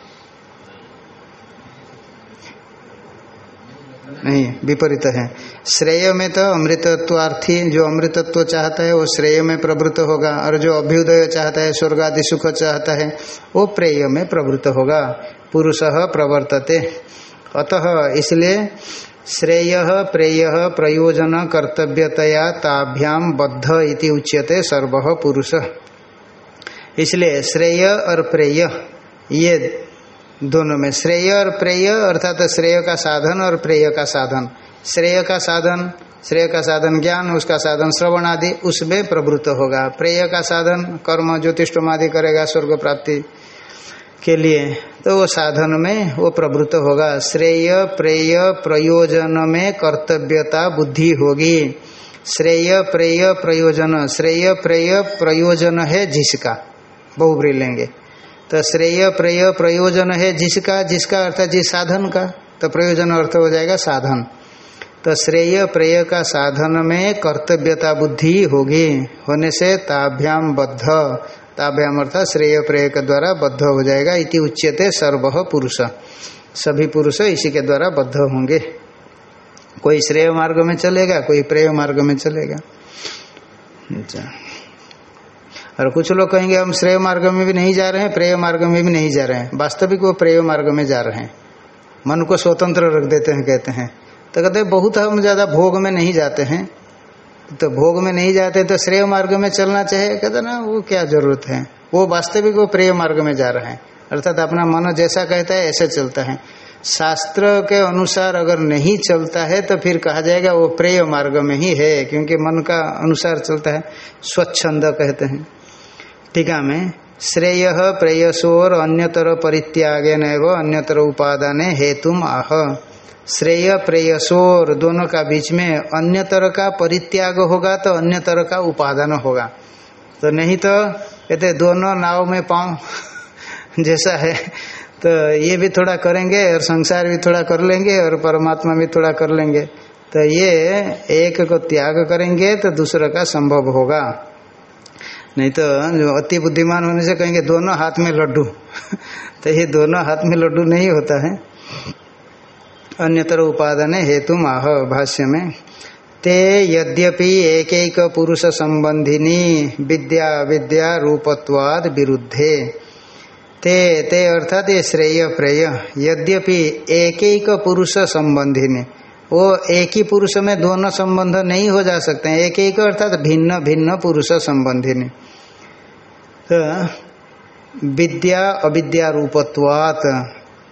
नहीं, विपरीत है। श्रेय में तो अमृतत्वार्थी जो अमृतत्व चाहता है, वो श्रेय में प्रवृत्त होगा और जो अभ्युदय चाहता है स्वर्ग आदि सुख चाहता है, वो प्रेय में प्रवृत्त होगा। पुरुष प्रवर्तते। अतः इसलिए श्रेय, प्रेय, प्रयोजन, कर्तव्यतया ताभ्याम बद्ध इति उच्यते सर्व पुरुष। इसलिए श्रेय और प्रेय, ये दोनों में श्रेय और प्रेय, अर्थात तो श्रेय का साधन और प्रेय का साधन। श्रेय का साधन, श्रेय का साधन ज्ञान, उसका साधन श्रवण आदि, उसमें प्रवृत्त होगा। प्रेय का साधन कर्म ज्योतिषम आदि करेगा स्वर्ग प्राप्ति के लिए। तो वो साधन में वो प्रवृत्त होगा। श्रेय, प्रेय, प्रयोजन में कर्तव्यता बुद्धि होगी। श्रेय, प्रेय, प्रयोजन। श्रेय, प्रेय, प्रयोजन है जिसका। बहुब्री लेंगे। तो श्रेय, प्रेय, प्रयोजन है जिसका जिसका अर्थात जिस साधन का तो प्रयोजन अर्थ हो जाएगा साधन। तो श्रेय, प्रेय का साधन में कर्तव्यता बुद्धि होगी, होने से ताभ्याम बद्ध। ताभ्याम अर्थात श्रेय, प्रेय के द्वारा बद्ध हो जाएगा इति उच्यते सर्व पुरुष। सभी पुरुष इसी के द्वारा बद्ध होंगे। कोई श्रेय मार्ग में चलेगा, कोई प्रेय मार्ग में चलेगा। अच्छा। और कुछ लोग कहेंगे, हम श्रेय मार्ग में भी नहीं जा रहे हैं, प्रेय मार्ग में भी नहीं जा रहे हैं। वास्तविक वो प्रेय मार्ग में जा रहे हैं। मन को स्वतंत्र रख देते हैं, कहते हैं। तो कहते हैं, बहुत हम ज़्यादा भोग में नहीं जाते हैं। तो भोग में नहीं जाते तो श्रेय मार्ग में चलना चाहिए कहते ना, वो क्या ज़रूरत है? वो वास्तविक वो प्रेय मार्ग में जा रहे हैं। अर्थात अपना मन जैसा कहता है, ऐसे चलता है। शास्त्र के अनुसार अगर नहीं चलता है तो फिर कहा जाएगा, वो प्रेय मार्ग में ही है, क्योंकि मन का अनुसार चलता है। स्वच्छंद कहते हैं। टीका में, श्रेय प्रेयसोर अन्यतर परित्यागे नव अन्यतर उपादान हेतुम आह। श्रेय, प्रेयसोर दोनों का बीच में अन्यतर का परित्याग होगा तो अन्यतर का उपादान होगा। तो नहीं तो कहते दोनों नाव में पाँव जैसा है तो ये भी थोड़ा करेंगे और संसार भी थोड़ा कर लेंगे और परमात्मा भी थोड़ा कर लेंगे। तो ये एक को त्याग करेंगे तो दूसरा का संभव होगा। नहीं तो जो अति बुद्धिमान होने से कहेंगे, दोनों हाथ में लड्डू। तो ये दोनों हाथ में लड्डू नहीं होता है। अन्यतर उपादान हेतु माह भाष्य में, ते यद्यपि एक एक पुरुष संबंधिनी विद्या विद्या रूपत्वाद विरुद्धे। ते ते अर्थात ये श्रेय, प्रेय। यद्यपि एक एक पुरुष संबंधिनी वो एक ही पुरुष में दोनों संबंध नहीं हो जा सकते हैं। एक एक अर्थात भिन्न भिन्न पुरुष संबंधी तो विद्या, अविद्या रूपत्वात।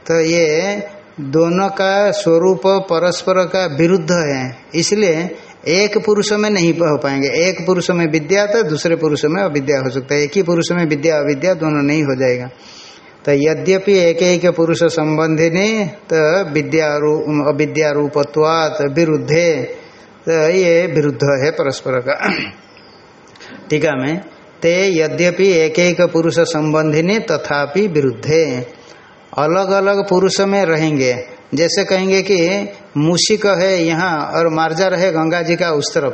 तो ये दोनों का स्वरूप परस्पर का विरुद्ध है। इसलिए एक पुरुष में नहीं हो पाएँगे। एक पुरुष में विद्या तो दूसरे पुरुष में अविद्या हो सकता है। एक ही पुरुष में विद्या, अविद्या दोनों नहीं हो जाएगा। तो यद्यपि एक एक पुरुष संबंधिनी तो विद्या अविद्या रूपत्वात विरुद्धे तो ये विरुद्ध है परस्पर। का टीका में, ते यद्यपि एक एक पुरुष संबंधिनी तथापि विरुद्धे। अलग अलग पुरुष में रहेंगे। जैसे कहेंगे कि मूषिक है यहाँ और मार्जार है गंगा जी का उस तरफ़।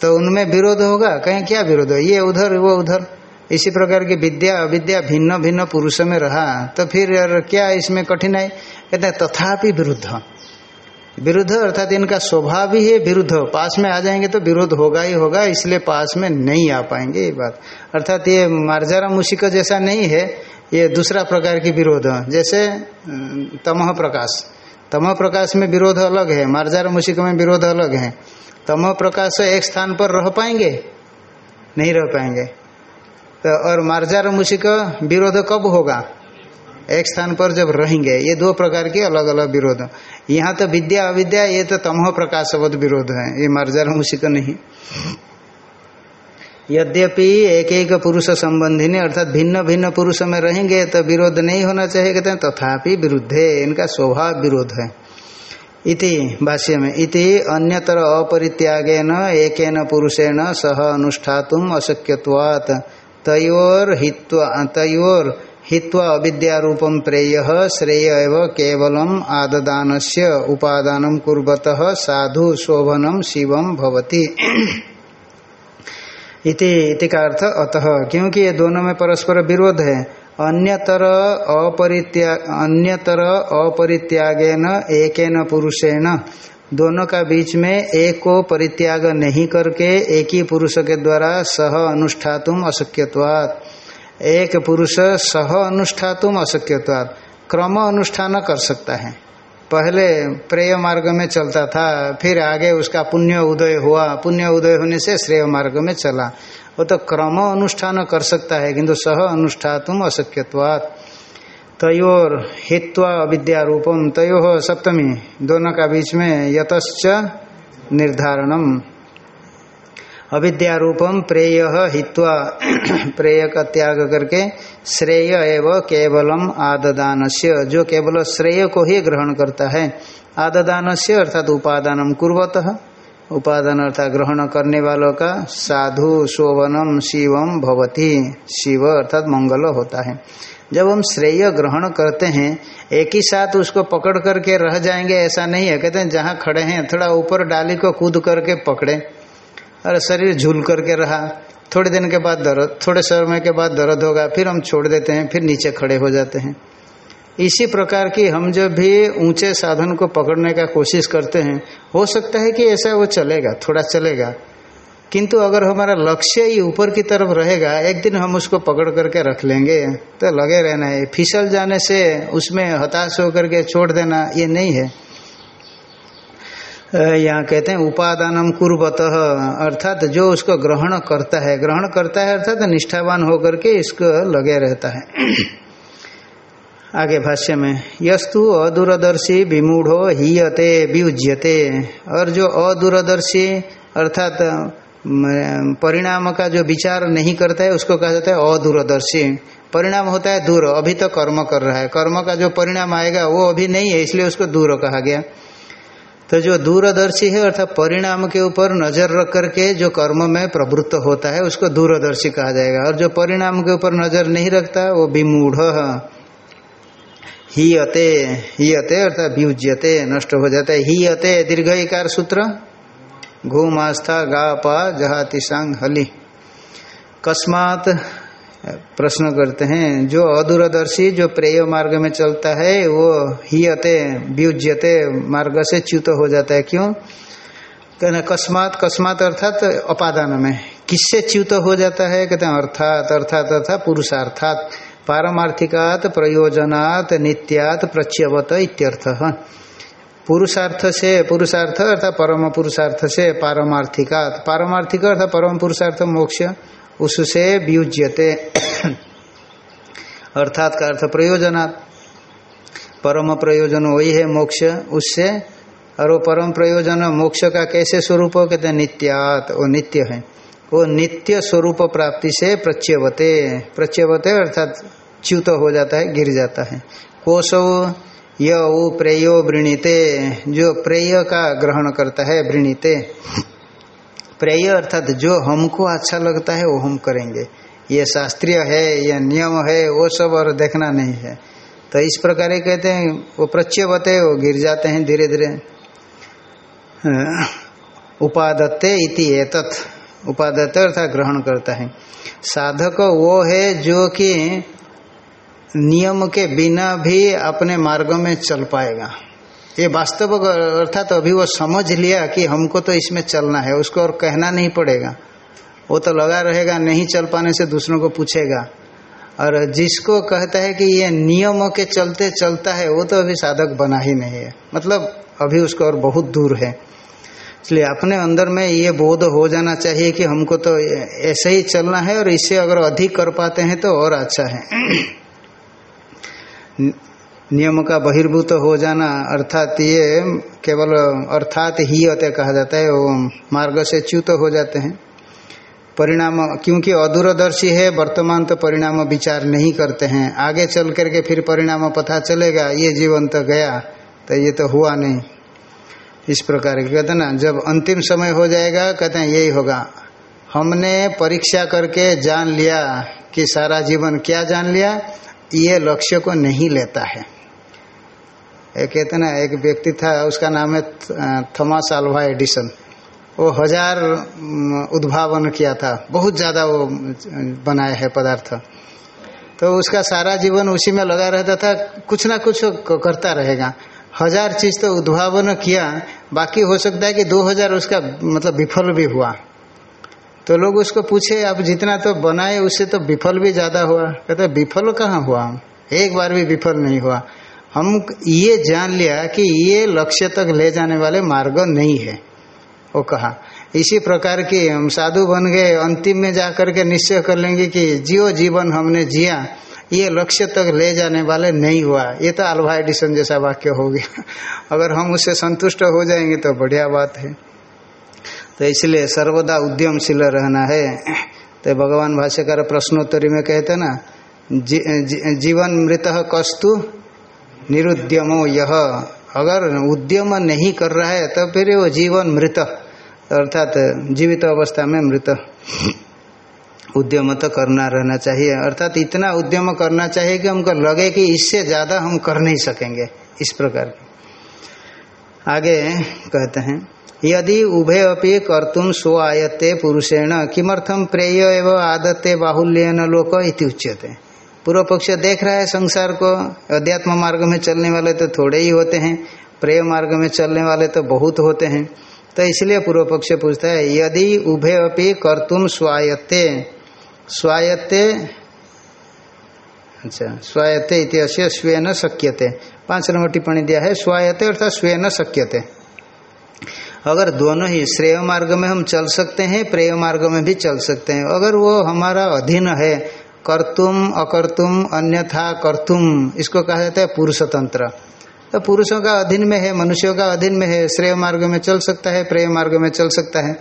तो उनमें विरोध होगा? कहें क्या विरोध है? ये उधर, वो उधर। इसी प्रकार की विद्या अविद्या भिन्न भिन्न पुरुषों में रहा तो फिर क्या इसमें कठिनाई? कहते हैं, तथापि विरुद्ध। विरुद्ध अर्थात इनका स्वभाव ही है विरुद्ध। पास में आ जाएँगे तो विरोध होगा ही होगा, इसलिए पास में नहीं आ पाएँगे ये बात। अर्थात ये मार्जारा मुशिक जैसा नहीं है, ये दूसरा प्रकार की विरोध। जैसे तमह प्रकाश। तमह प्रकाश में विरोध अलग है मार्जारा मुशिक में विरोध अलग है। तमह प्रकाश एक स्थान पर रह पाएँगे? नहीं रह पाएँगे। तो और मार्जार मुसी का विरोध कब होगा? एक स्थान पर जब रहेंगे, ये दो प्रकार के अलग अलग विरोध। यहाँ तो विद्या, अविद्या, ये तो तमह प्रकाशवत विरोध है, ये मार्जार मुसी का नहीं। यद्यपि एक एक पुरुष संबंधी ने अर्थात भिन्न भिन्न पुरुष में रहेंगे तो विरोध नहीं होना चाहिए, कहते हैं, तथापि विरुद्ध है, इनका स्वभाव विरोध है। इति भाष्य में, इति अन्यतर अपरित्यागेन एक पुरुषेण सह अनुष्ठातुम अशक्यवात तयोर हित्वा तयोर हित्वा अविद्यारूपम प्रेय, श्रेय एव केवलम आददान से उपादान कुरत साधु शोभनम शिवम भवति। इति इति का अर्थ? अतः, क्योंकि ये दोनों में परस्पर विरोध है, अन्यतर अपरित्याग अन्यतर अपरित्यागेन, एकेन पुरुषेण दोनों का बीच में एक को परित्याग नहीं करके एक ही पुरुष के द्वारा सह अनुष्ठातुम अशक्यवाद एक पुरुष सह अनुष्ठातुम अशक्यवाद क्रम अनुष्ठान कर सकता है। पहले प्रेय मार्ग में चलता था, फिर आगे उसका पुण्य उदय हुआ। पुण्य उदय होने से श्रेय मार्ग में चला। वो तो क्रम अनुष्ठान कर सकता है, किंतु सह अनुष्ठातुम अशक्यवाद तयोर हित्वा अविद्या रूपम तयो सप्तमी, दोनों का बीच में यतश्च निर्धारणम। अविद्या रूपम प्रेय हित्वा प्रेय का त्याग करके श्रेय एव केवलम आददान जो केवल श्रेय को ही ग्रहण करता है। आददान से अर्थात उपादान कुरत उपादान अर्थात ग्रहण करने वालों का साधु, शोभनम, शिवम भवती। शिव अर्थात मंगल होता है। जब हम श्रेय ग्रहण करते हैं, एक ही साथ उसको पकड़ करके रह जाएँगे, ऐसा नहीं है। कहते हैं, जहाँ खड़े हैं, थोड़ा ऊपर डाली को कूद करके पकड़े। और शरीर झूल करके रहा। थोड़े दिन के बाद दर्द, थोड़े समय के बाद दर्द होगा, फिर हम छोड़ देते हैं, फिर नीचे खड़े हो जाते हैं। इसी प्रकार की हम जब भी ऊँचे साधन को पकड़ने का कोशिश करते हैं, हो सकता है कि ऐसा वो चलेगा, थोड़ा चलेगा। किंतु अगर हमारा लक्ष्य ही ऊपर की तरफ़ रहेगा, एक दिन हम उसको पकड़ करके रख लेंगे तो लगे रहना है। फिसल जाने से उसमें हताश होकर के छोड़ देना, ये नहीं है। यहाँ कहते हैं, उपादानम कुर्बत अर्थात जो उसको ग्रहण करता है, ग्रहण करता है अर्थात निष्ठावान होकर के इसको लगे रहता है। आगे भाष्य में, यस्तु अदूरदर्शी विमूढ़ो हीयते विउज्यते और जो अदूरदर्शी, अर्थात परिणाम का जो विचार नहीं करता है, उसको कहा जाता है अदूरदर्शी। परिणाम होता है दूर, अभी तो कर्म कर रहा है। कर्म का जो परिणाम आएगा, वो अभी नहीं है, इसलिए उसको दूर कहा गया। तो जो दूरदर्शी है, अर्थात परिणाम के ऊपर नज़र रख करके जो कर्म में प्रवृत्त होता है, उसको दूरदर्शी कहा जाएगा। और जो परिणाम के ऊपर नज़र नहीं रखता, वो विमूढ़। ही अते ही अते अर्थात व्युज्यते, नष्ट हो जाता है। ही अते दीर्घ सूत्र। घूमास्था गा पा जहाति सांग हली। कस्मात प्रश्न करते हैं, जो अदूरदर्शी, जो प्रेय मार्ग में चलता है, वो हियते, व्युज्यते मार्ग से च्युत हो जाता है। क्यों? कहना कस्मात कस्मात अर्थात तो अपादान में। किससे च्युत हो जाता है? कहते हैं अर्थात अर्थात अर्थात पुरुषार्थात। पारमार्थिकात, प्रयोजनात्, नित्यात, प्रच्यवत इत्यर्थ। पुरुषार्थ से पुरुषार्थ अर्थात परम पुरुषार्थ से पारमार्थिका। पारमार्थिक अर्थात परम पुरुषार्थ मोक्ष, उससे व्युज्यते। अर्थात का अर्थ प्रयोजनात्। परम प्रयोजन वही है मोक्ष, उससे। और वो परम प्रयोजन मोक्ष का कैसे स्वरूप कहते हैं नित्यात। वो नित्य है। वो नित्य स्वरूप प्राप्ति से प्रच्यवते। प्रच्यवते अर्थात च्युत हो जाता है, गिर जाता है। कोशव य प्रेयो वृणीते, जो प्रेय का ग्रहण करता है, वृणीते। प्रेय अर्थात जो हमको अच्छा लगता है, वो हम करेंगे। ये शास्त्रीय है, या नियम है, वो सब और देखना नहीं है। तो इस प्रकार कहते हैं, वो प्रच्यवते, वो गिर जाते हैं धीरे धीरे उपादत्ते इति एतत्। उपादत्ते अर्थात ग्रहण करता है। साधक वो है जो कि नियम के बिना भी अपने मार्ग में चल पाएगा। ये वास्तव अर्थात तो अभी वो समझ लिया कि हमको तो इसमें चलना है, उसको और कहना नहीं पड़ेगा। वो तो लगा रहेगा, नहीं चल पाने से दूसरों को पूछेगा। और जिसको कहता है कि ये नियमों के चलते चलता है, वो तो अभी साधक बना ही नहीं है। मतलब अभी उसको और बहुत दूर है। इसलिए अपने अंदर में ये बोध हो जाना चाहिए कि हमको तो ऐसे ही चलना है और इससे अगर अधिक कर पाते हैं तो और अच्छा है। नियम का बहिर्भूत हो जाना, अर्थात ये केवल अर्थात ही अतः कहा जाता है, वो मार्ग से च्युत हो जाते हैं। परिणाम, क्योंकि अदूरदर्शी है, वर्तमान तो परिणाम विचार नहीं करते हैं। आगे चल करके फिर परिणाम पता चलेगा, ये जीवन तो गया तो ये तो हुआ नहीं। इस प्रकार के कहते ना, जब अंतिम समय हो जाएगा, कहते हैं यही होगा। हमने परीक्षा करके जान लिया कि सारा जीवन क्या जान लिया? ये लक्ष्य को नहीं लेता है। एक कहते ना, एक व्यक्ति था, उसका नाम है थॉमस आल्वा एडिसन। वो हज़ार उद्भावन किया था। बहुत ज़्यादा वो बनाया है पदार्थ। तो उसका सारा जीवन उसी में लगा रहता था। कुछ ना कुछ करता रहेगा। हज़ार चीज़ तो उद्भावन किया। बाकी हो सकता है कि दो हज़ार उसका मतलब विफल भी हुआ। तो लोग उसको पूछे, आप जितना तो बनाए, उससे तो विफल भी ज़्यादा हुआ। कहते, विफल कहाँ हुआ? हम, एक बार भी विफल नहीं हुआ। हम ये जान लिया कि ये लक्ष्य तक ले जाने वाले मार्ग नहीं है। वो कहा। इसी प्रकार की हम साधु बन गए, अंतिम में जाकर के निश्चय कर लेंगे कि जियो जीवन हमने जिया, ये लक्ष्य तक ले जाने वाले नहीं हुआ। ये तो अल्वा एडिशन जैसा वाक्य हो गया। अगर हम उससे संतुष्ट हो जाएँगे तो बढ़िया बात है। तो इसलिए सर्वदा उद्यमशील रहना है। तो भगवान भाष्यकार प्रश्नोत्तरी में कहते ना जी, जी, जीवन मृत कस्तु निरुद्यमो यह अगर उद्यम नहीं कर रहा है तब फिर वो जीवन मृत। अर्थात जीवित अवस्था में मृत। उद्यम तो करना रहना चाहिए। अर्थात इतना उद्यम करना चाहिए कि हमको लगे कि इससे ज़्यादा हम कर नहीं सकेंगे इस प्रकार आगे कहते हैं यदि उभे अपनी कर्तुम स्व आयते पुरुषेण किमर्थम प्रेय एवं आदत्ते बाहुल्य न लोक इति उच्यते। पूर्व पक्ष देख रहा है संसार को, अध्यात्म मार्ग में चलने वाले तो थोड़े ही होते हैं, प्रेय मार्ग में चलने वाले तो बहुत होते हैं। तो इसलिए पूर्व पक्ष पूछता है, यदि उभे अपनी कर्तुम स्वायत्ते स्वायत्ते अच्छा स्वायत्ते इतिहास स्वेन शक्यते। पाँच नंबर टिप्पणी दिया है, स्वायत्ते अर्थात स्वेन शक्यते। अगर दोनों ही श्रेय मार्ग में हम चल सकते हैं, प्रेय मार्ग में भी चल सकते हैं। अगर वो हमारा अधीन है, कर्तुम, अकर्तुम, अन्यथा कर्तुम, इसको कहा जाता है पुरुष तंत्र तो पुरुषों का अधीन में है, मनुष्यों का अधीन में है, श्रेय मार्ग में चल सकता है, प्रेय मार्ग में चल सकता है।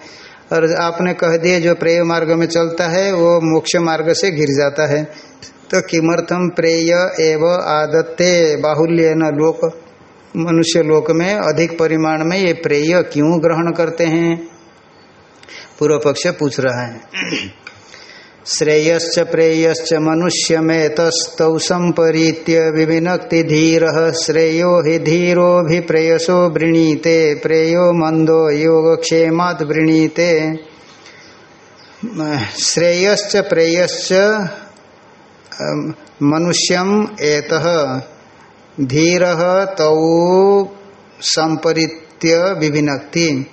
और आपने कह दिए, जो प्रेय मार्ग में चलता है, वो मोक्ष मार्ग से गिर जाता है। तो किमर्थम प्रेय एव आदत्ते बाहुल्य न लोक। मनुष्य लोक में अधिक परिमाण में ये प्रेय क्यों ग्रहण करते हैं? पूर्व पक्ष पूछ रहा है। श्रेयश्च प्रेयश्च मनुष्य में तस्तौ संपरीत्य विविनक्ति धीर श्रेयो हि धीरोभिप्रेयसो वृणीते, प्रेयो मंदो योगक्षेमात् वृणीते। श्रेयश्च प्रेयश्च मनुष्यम एत धीर तौ संपरीत्य विभिनक्ति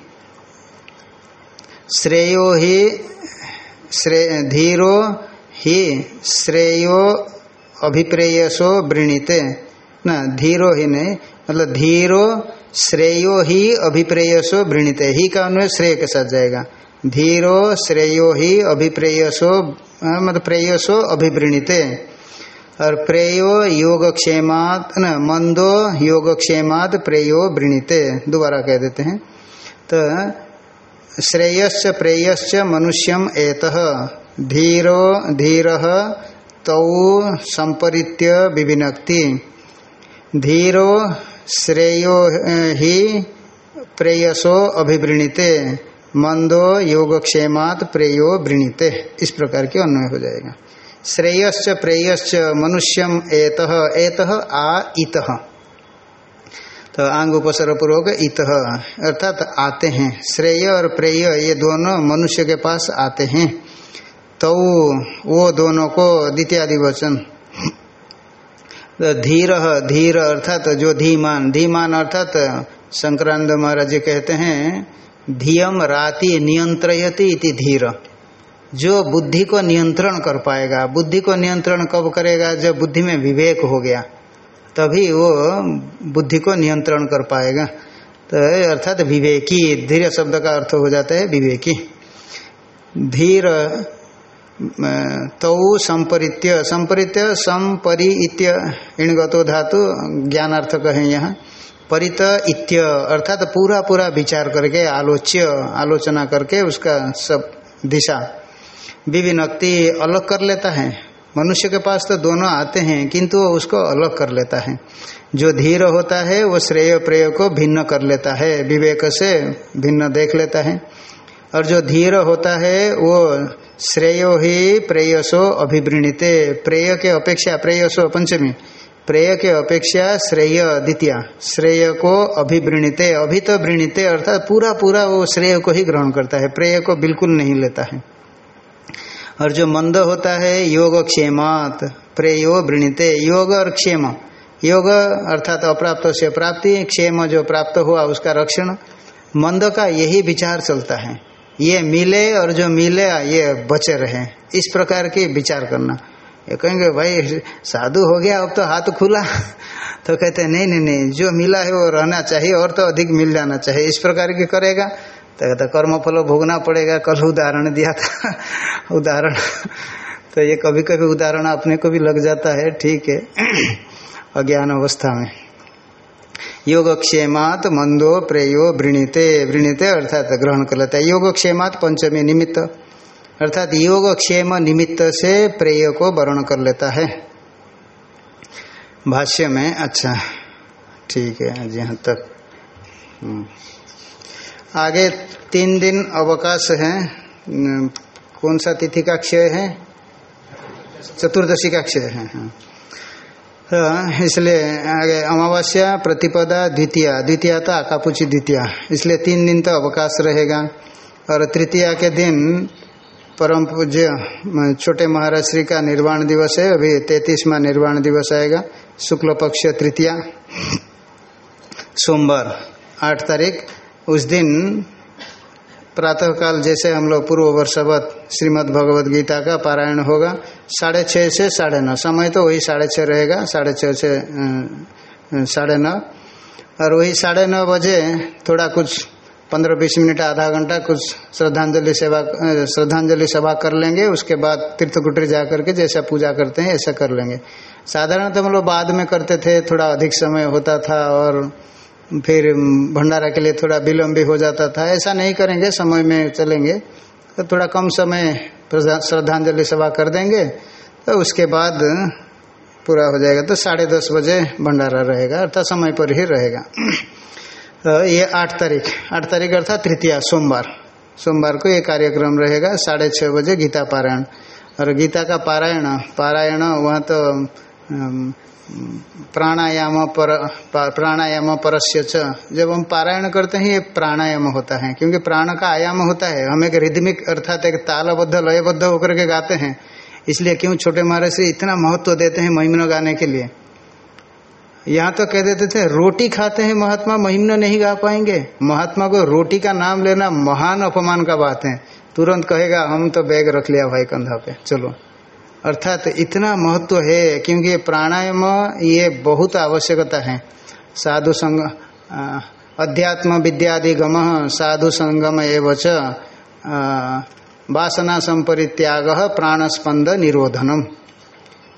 श्रेयो ही श्रेय धीरो ही श्रेयो अभिप्रेयसो वृणीते। न, धीरो ही नहीं मतलब धीरो, श्रेयो ही अभिप्रेयसो वृणीते। ही का अन्वय श्रेय के साथ जाएगा। धीरो, श्रेयो ही अभिप्रेयसो मतलब प्रेयसो अभिवृणीते। और प्रेयो योगक्षेमात, न, मंदो योगक्षेमात प्रेयो वृणीते, दोबारा कह देते हैं। तो श्रेयश्च प्रेयश्च मनुष्यम एत, धीरो, धीर, तौ संपरीत्य विभिनक्ति। धीरो, श्रेयो ही प्रेयसो अभिवृणीते, मंदो योगक्षेमात प्रेयो वृणीते। इस प्रकार के अन्वय हो जाएगा। श्रेयश्च प्रेयश्च मनुष्यम एत एत आ इत। तो आंग उपसर पूर्वक इत, अर्थात आते हैं। श्रेय और प्रेय, ये दोनों मनुष्य के पास आते हैं। तो वो दोनों को द्वितीय वचन तो धीर धीर अर्थात जो धीमान धीमान अर्थात संक्रांत महाराज कहते हैं, धियम राति नियंत्रयति इति धीर। जो बुद्धि को नियंत्रण कर पाएगा, बुद्धि को नियंत्रण कब करेगा? जब बुद्धि में विवेक हो गया, तभी वो बुद्धि को नियंत्रण कर पाएगा। तो अर्थात विवेकी, धीर शब्द का अर्थ हो जाता है विवेकी। धीर तौ संपरित्य संपरित्य संपरित्य, इणगतो धातु ज्ञानार्थ कहें यहाँ। परित इत्य, अर्थात पूरा पूरा विचार करके, आलोच्य, आलोचना करके उसका सब दिशा विविनक्ति अलग कर लेता है। मनुष्य के पास तो दोनों आते हैं, किंतु वो उसको अलग कर लेता है। जो धीर होता है, वो श्रेय प्रेय को भिन्न कर लेता है, विवेक से भिन्न देख लेता है। और जो धीर होता है, वो श्रेयो ही प्रेयसो अभिवृणिते। प्रेय के अपेक्षा, प्रेयसो पंचमी। प्रेय के अपेक्षा श्रेय द्वितीय। श्रेय को अभिवृणिते अभी तो वृणिते अर्थात पूरा पूरा वो श्रेय को ही ग्रहण करता है। प्रेय को बिल्कुल नहीं लेता है। और जो मंद होता है, योग क्षेमात, प्रेयो वृणिते, योग और क्षेम। योग अर्थात अप्राप्त से प्राप्ति, क्षेम जो प्राप्त हुआ उसका रक्षण। मंद का यही विचार चलता है। ये मिले और जो मिले, ये बचे रहे। इस प्रकार के विचार करना। ये कहेंगे, भाई, साधु हो गया, अब तो हाथ खुला। तो कहते हैं, नहीं नहीं नहीं, जो मिला है वो रहना चाहिए, और तो अधिक मिल जाना चाहिए। इस प्रकार की करेगा। तो कहते कर्म फल भोगना पड़ेगा, कल उदाहरण दिया था। उदाहरण। तो ये कभी कभी उदाहरण अपने को भी लग जाता है, ठीक है। अज्ञान अवस्था में। योगक्षेमात मंदो प्रेयो वृणीते। वृणीते अर्थात ग्रहण कर लेता है। योगक्षेमात पंचमी निमित्त। अर्थात योगक्षेम निमित्त से प्रेय को वर्ण कर लेता है। भाष्य में अच्छा ठीक है जी यहाँ तक। आगे तीन दिन अवकाश है। कौन सा तिथि का क्षय है? चतुर्दशी का क्षय है हाँ। इसलिए आगे अमावस्या, प्रतिपदा, द्वितीय। द्वितीय तो आकापुची द्वितीय। इसलिए तीन दिन तो अवकाश रहेगा। और तृतीया के दिन परम पूज्य छोटे महाराज श्री का निर्वाण दिवस है। अभी तैतीसवा निर्वाण दिवस आएगा। शुक्ल पक्ष तृतीया, सोमवार, आठ तारीख। उस दिन प्रातःकाल जैसे हम लोग पूर्व वर्षवत श्रीमद् भगवद गीता का पारायण होगा, साढ़े छः से साढ़े नौ। समय तो वही साढ़े छः रहेगा, साढ़े छः से साढ़े नौ। और वही साढ़े नौ बजे थोड़ा कुछ पंद्रह बीस मिनट, आधा घंटा कुछ श्रद्धांजलि सेवा श्रद्धांजलि सभा कर लेंगे, उसके बाद तीर्थकुटी जा करके जैसा पूजा करते हैं, ऐसा कर लेंगे। साधारण तो हम लोग बाद में करते थे, थोड़ा अधिक समय होता था और फिर भंडारा के लिए थोड़ा विलम्ब भी हो जाता था। ऐसा नहीं करेंगे, समय में चलेंगे। तो थोड़ा कम समय श्रद्धांजलि सभा कर देंगे तो उसके बाद पूरा हो जाएगा। तो साढ़े दस बजे भंडारा रहेगा, अर्थात समय पर ही रहेगा। तो ये आठ तारीख आठ तारीख अर्थात तृतीया सोमवार। सोमवार को ये कार्यक्रम रहेगा, साढ़े छः बजे गीता पारायण। और गीता का पारायण पारायण वहाँ तो प्राणायाम पर, प्राणायाम परस्य च। जब हम पारायण करते हैं, ये प्राणायाम होता है, क्योंकि प्राण का आयाम होता है। हम एक रिदमिक अर्थात एक तालबद्ध, लयबद्ध होकर के गाते हैं। इसलिए क्यों छोटे महाराज से इतना महत्व देते हैं महिमन गाने के लिए? यहाँ तो कह देते थे, रोटी खाते हैं महात्मा, महिमन नहीं गा पाएँगे। महात्मा को रोटी का नाम लेना महान अपमान का बात है। तुरंत कहेगा, हम तो बैग रख लिया भाई कंधा पे। चलो। अर्थात इतना महत्व है, क्योंकि प्राणायाम ये बहुत आवश्यकता है। साधु संग अध्यात्म विद्यादि गम, साधु संगम एवं वासना संपरित्याग प्राणस्पंद निरोधनम।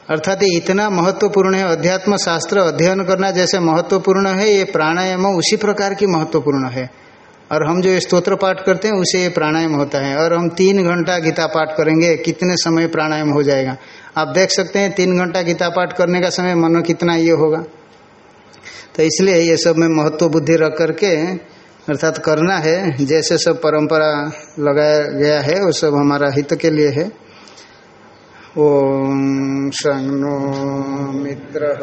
अर्थात इतना महत्वपूर्ण है, अध्यात्म शास्त्र अध्ययन करना जैसे महत्वपूर्ण है, ये प्राणायाम उसी प्रकार की महत्वपूर्ण है। और हम जो स्तोत्र पाठ करते हैं, उसे प्राणायाम होता है। और हम तीन घंटा गीता पाठ करेंगे, कितने समय प्राणायाम हो जाएगा? आप देख सकते हैं, तीन घंटा गीता पाठ करने का समय मनो कितना ये होगा। तो इसलिए ये सब में महत्व बुद्धि रख करके, अर्थात करना है, जैसे सब परंपरा लगाया गया है, वो सब हमारा हित के लिए है। ओम संग मित्र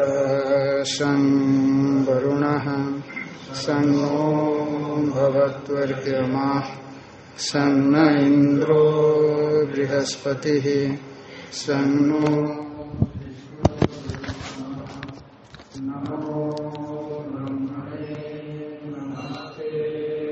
संग वरुण सन्नो भगवत्वर्यमा सन्न इंद्रो बृहस्पति सन्नो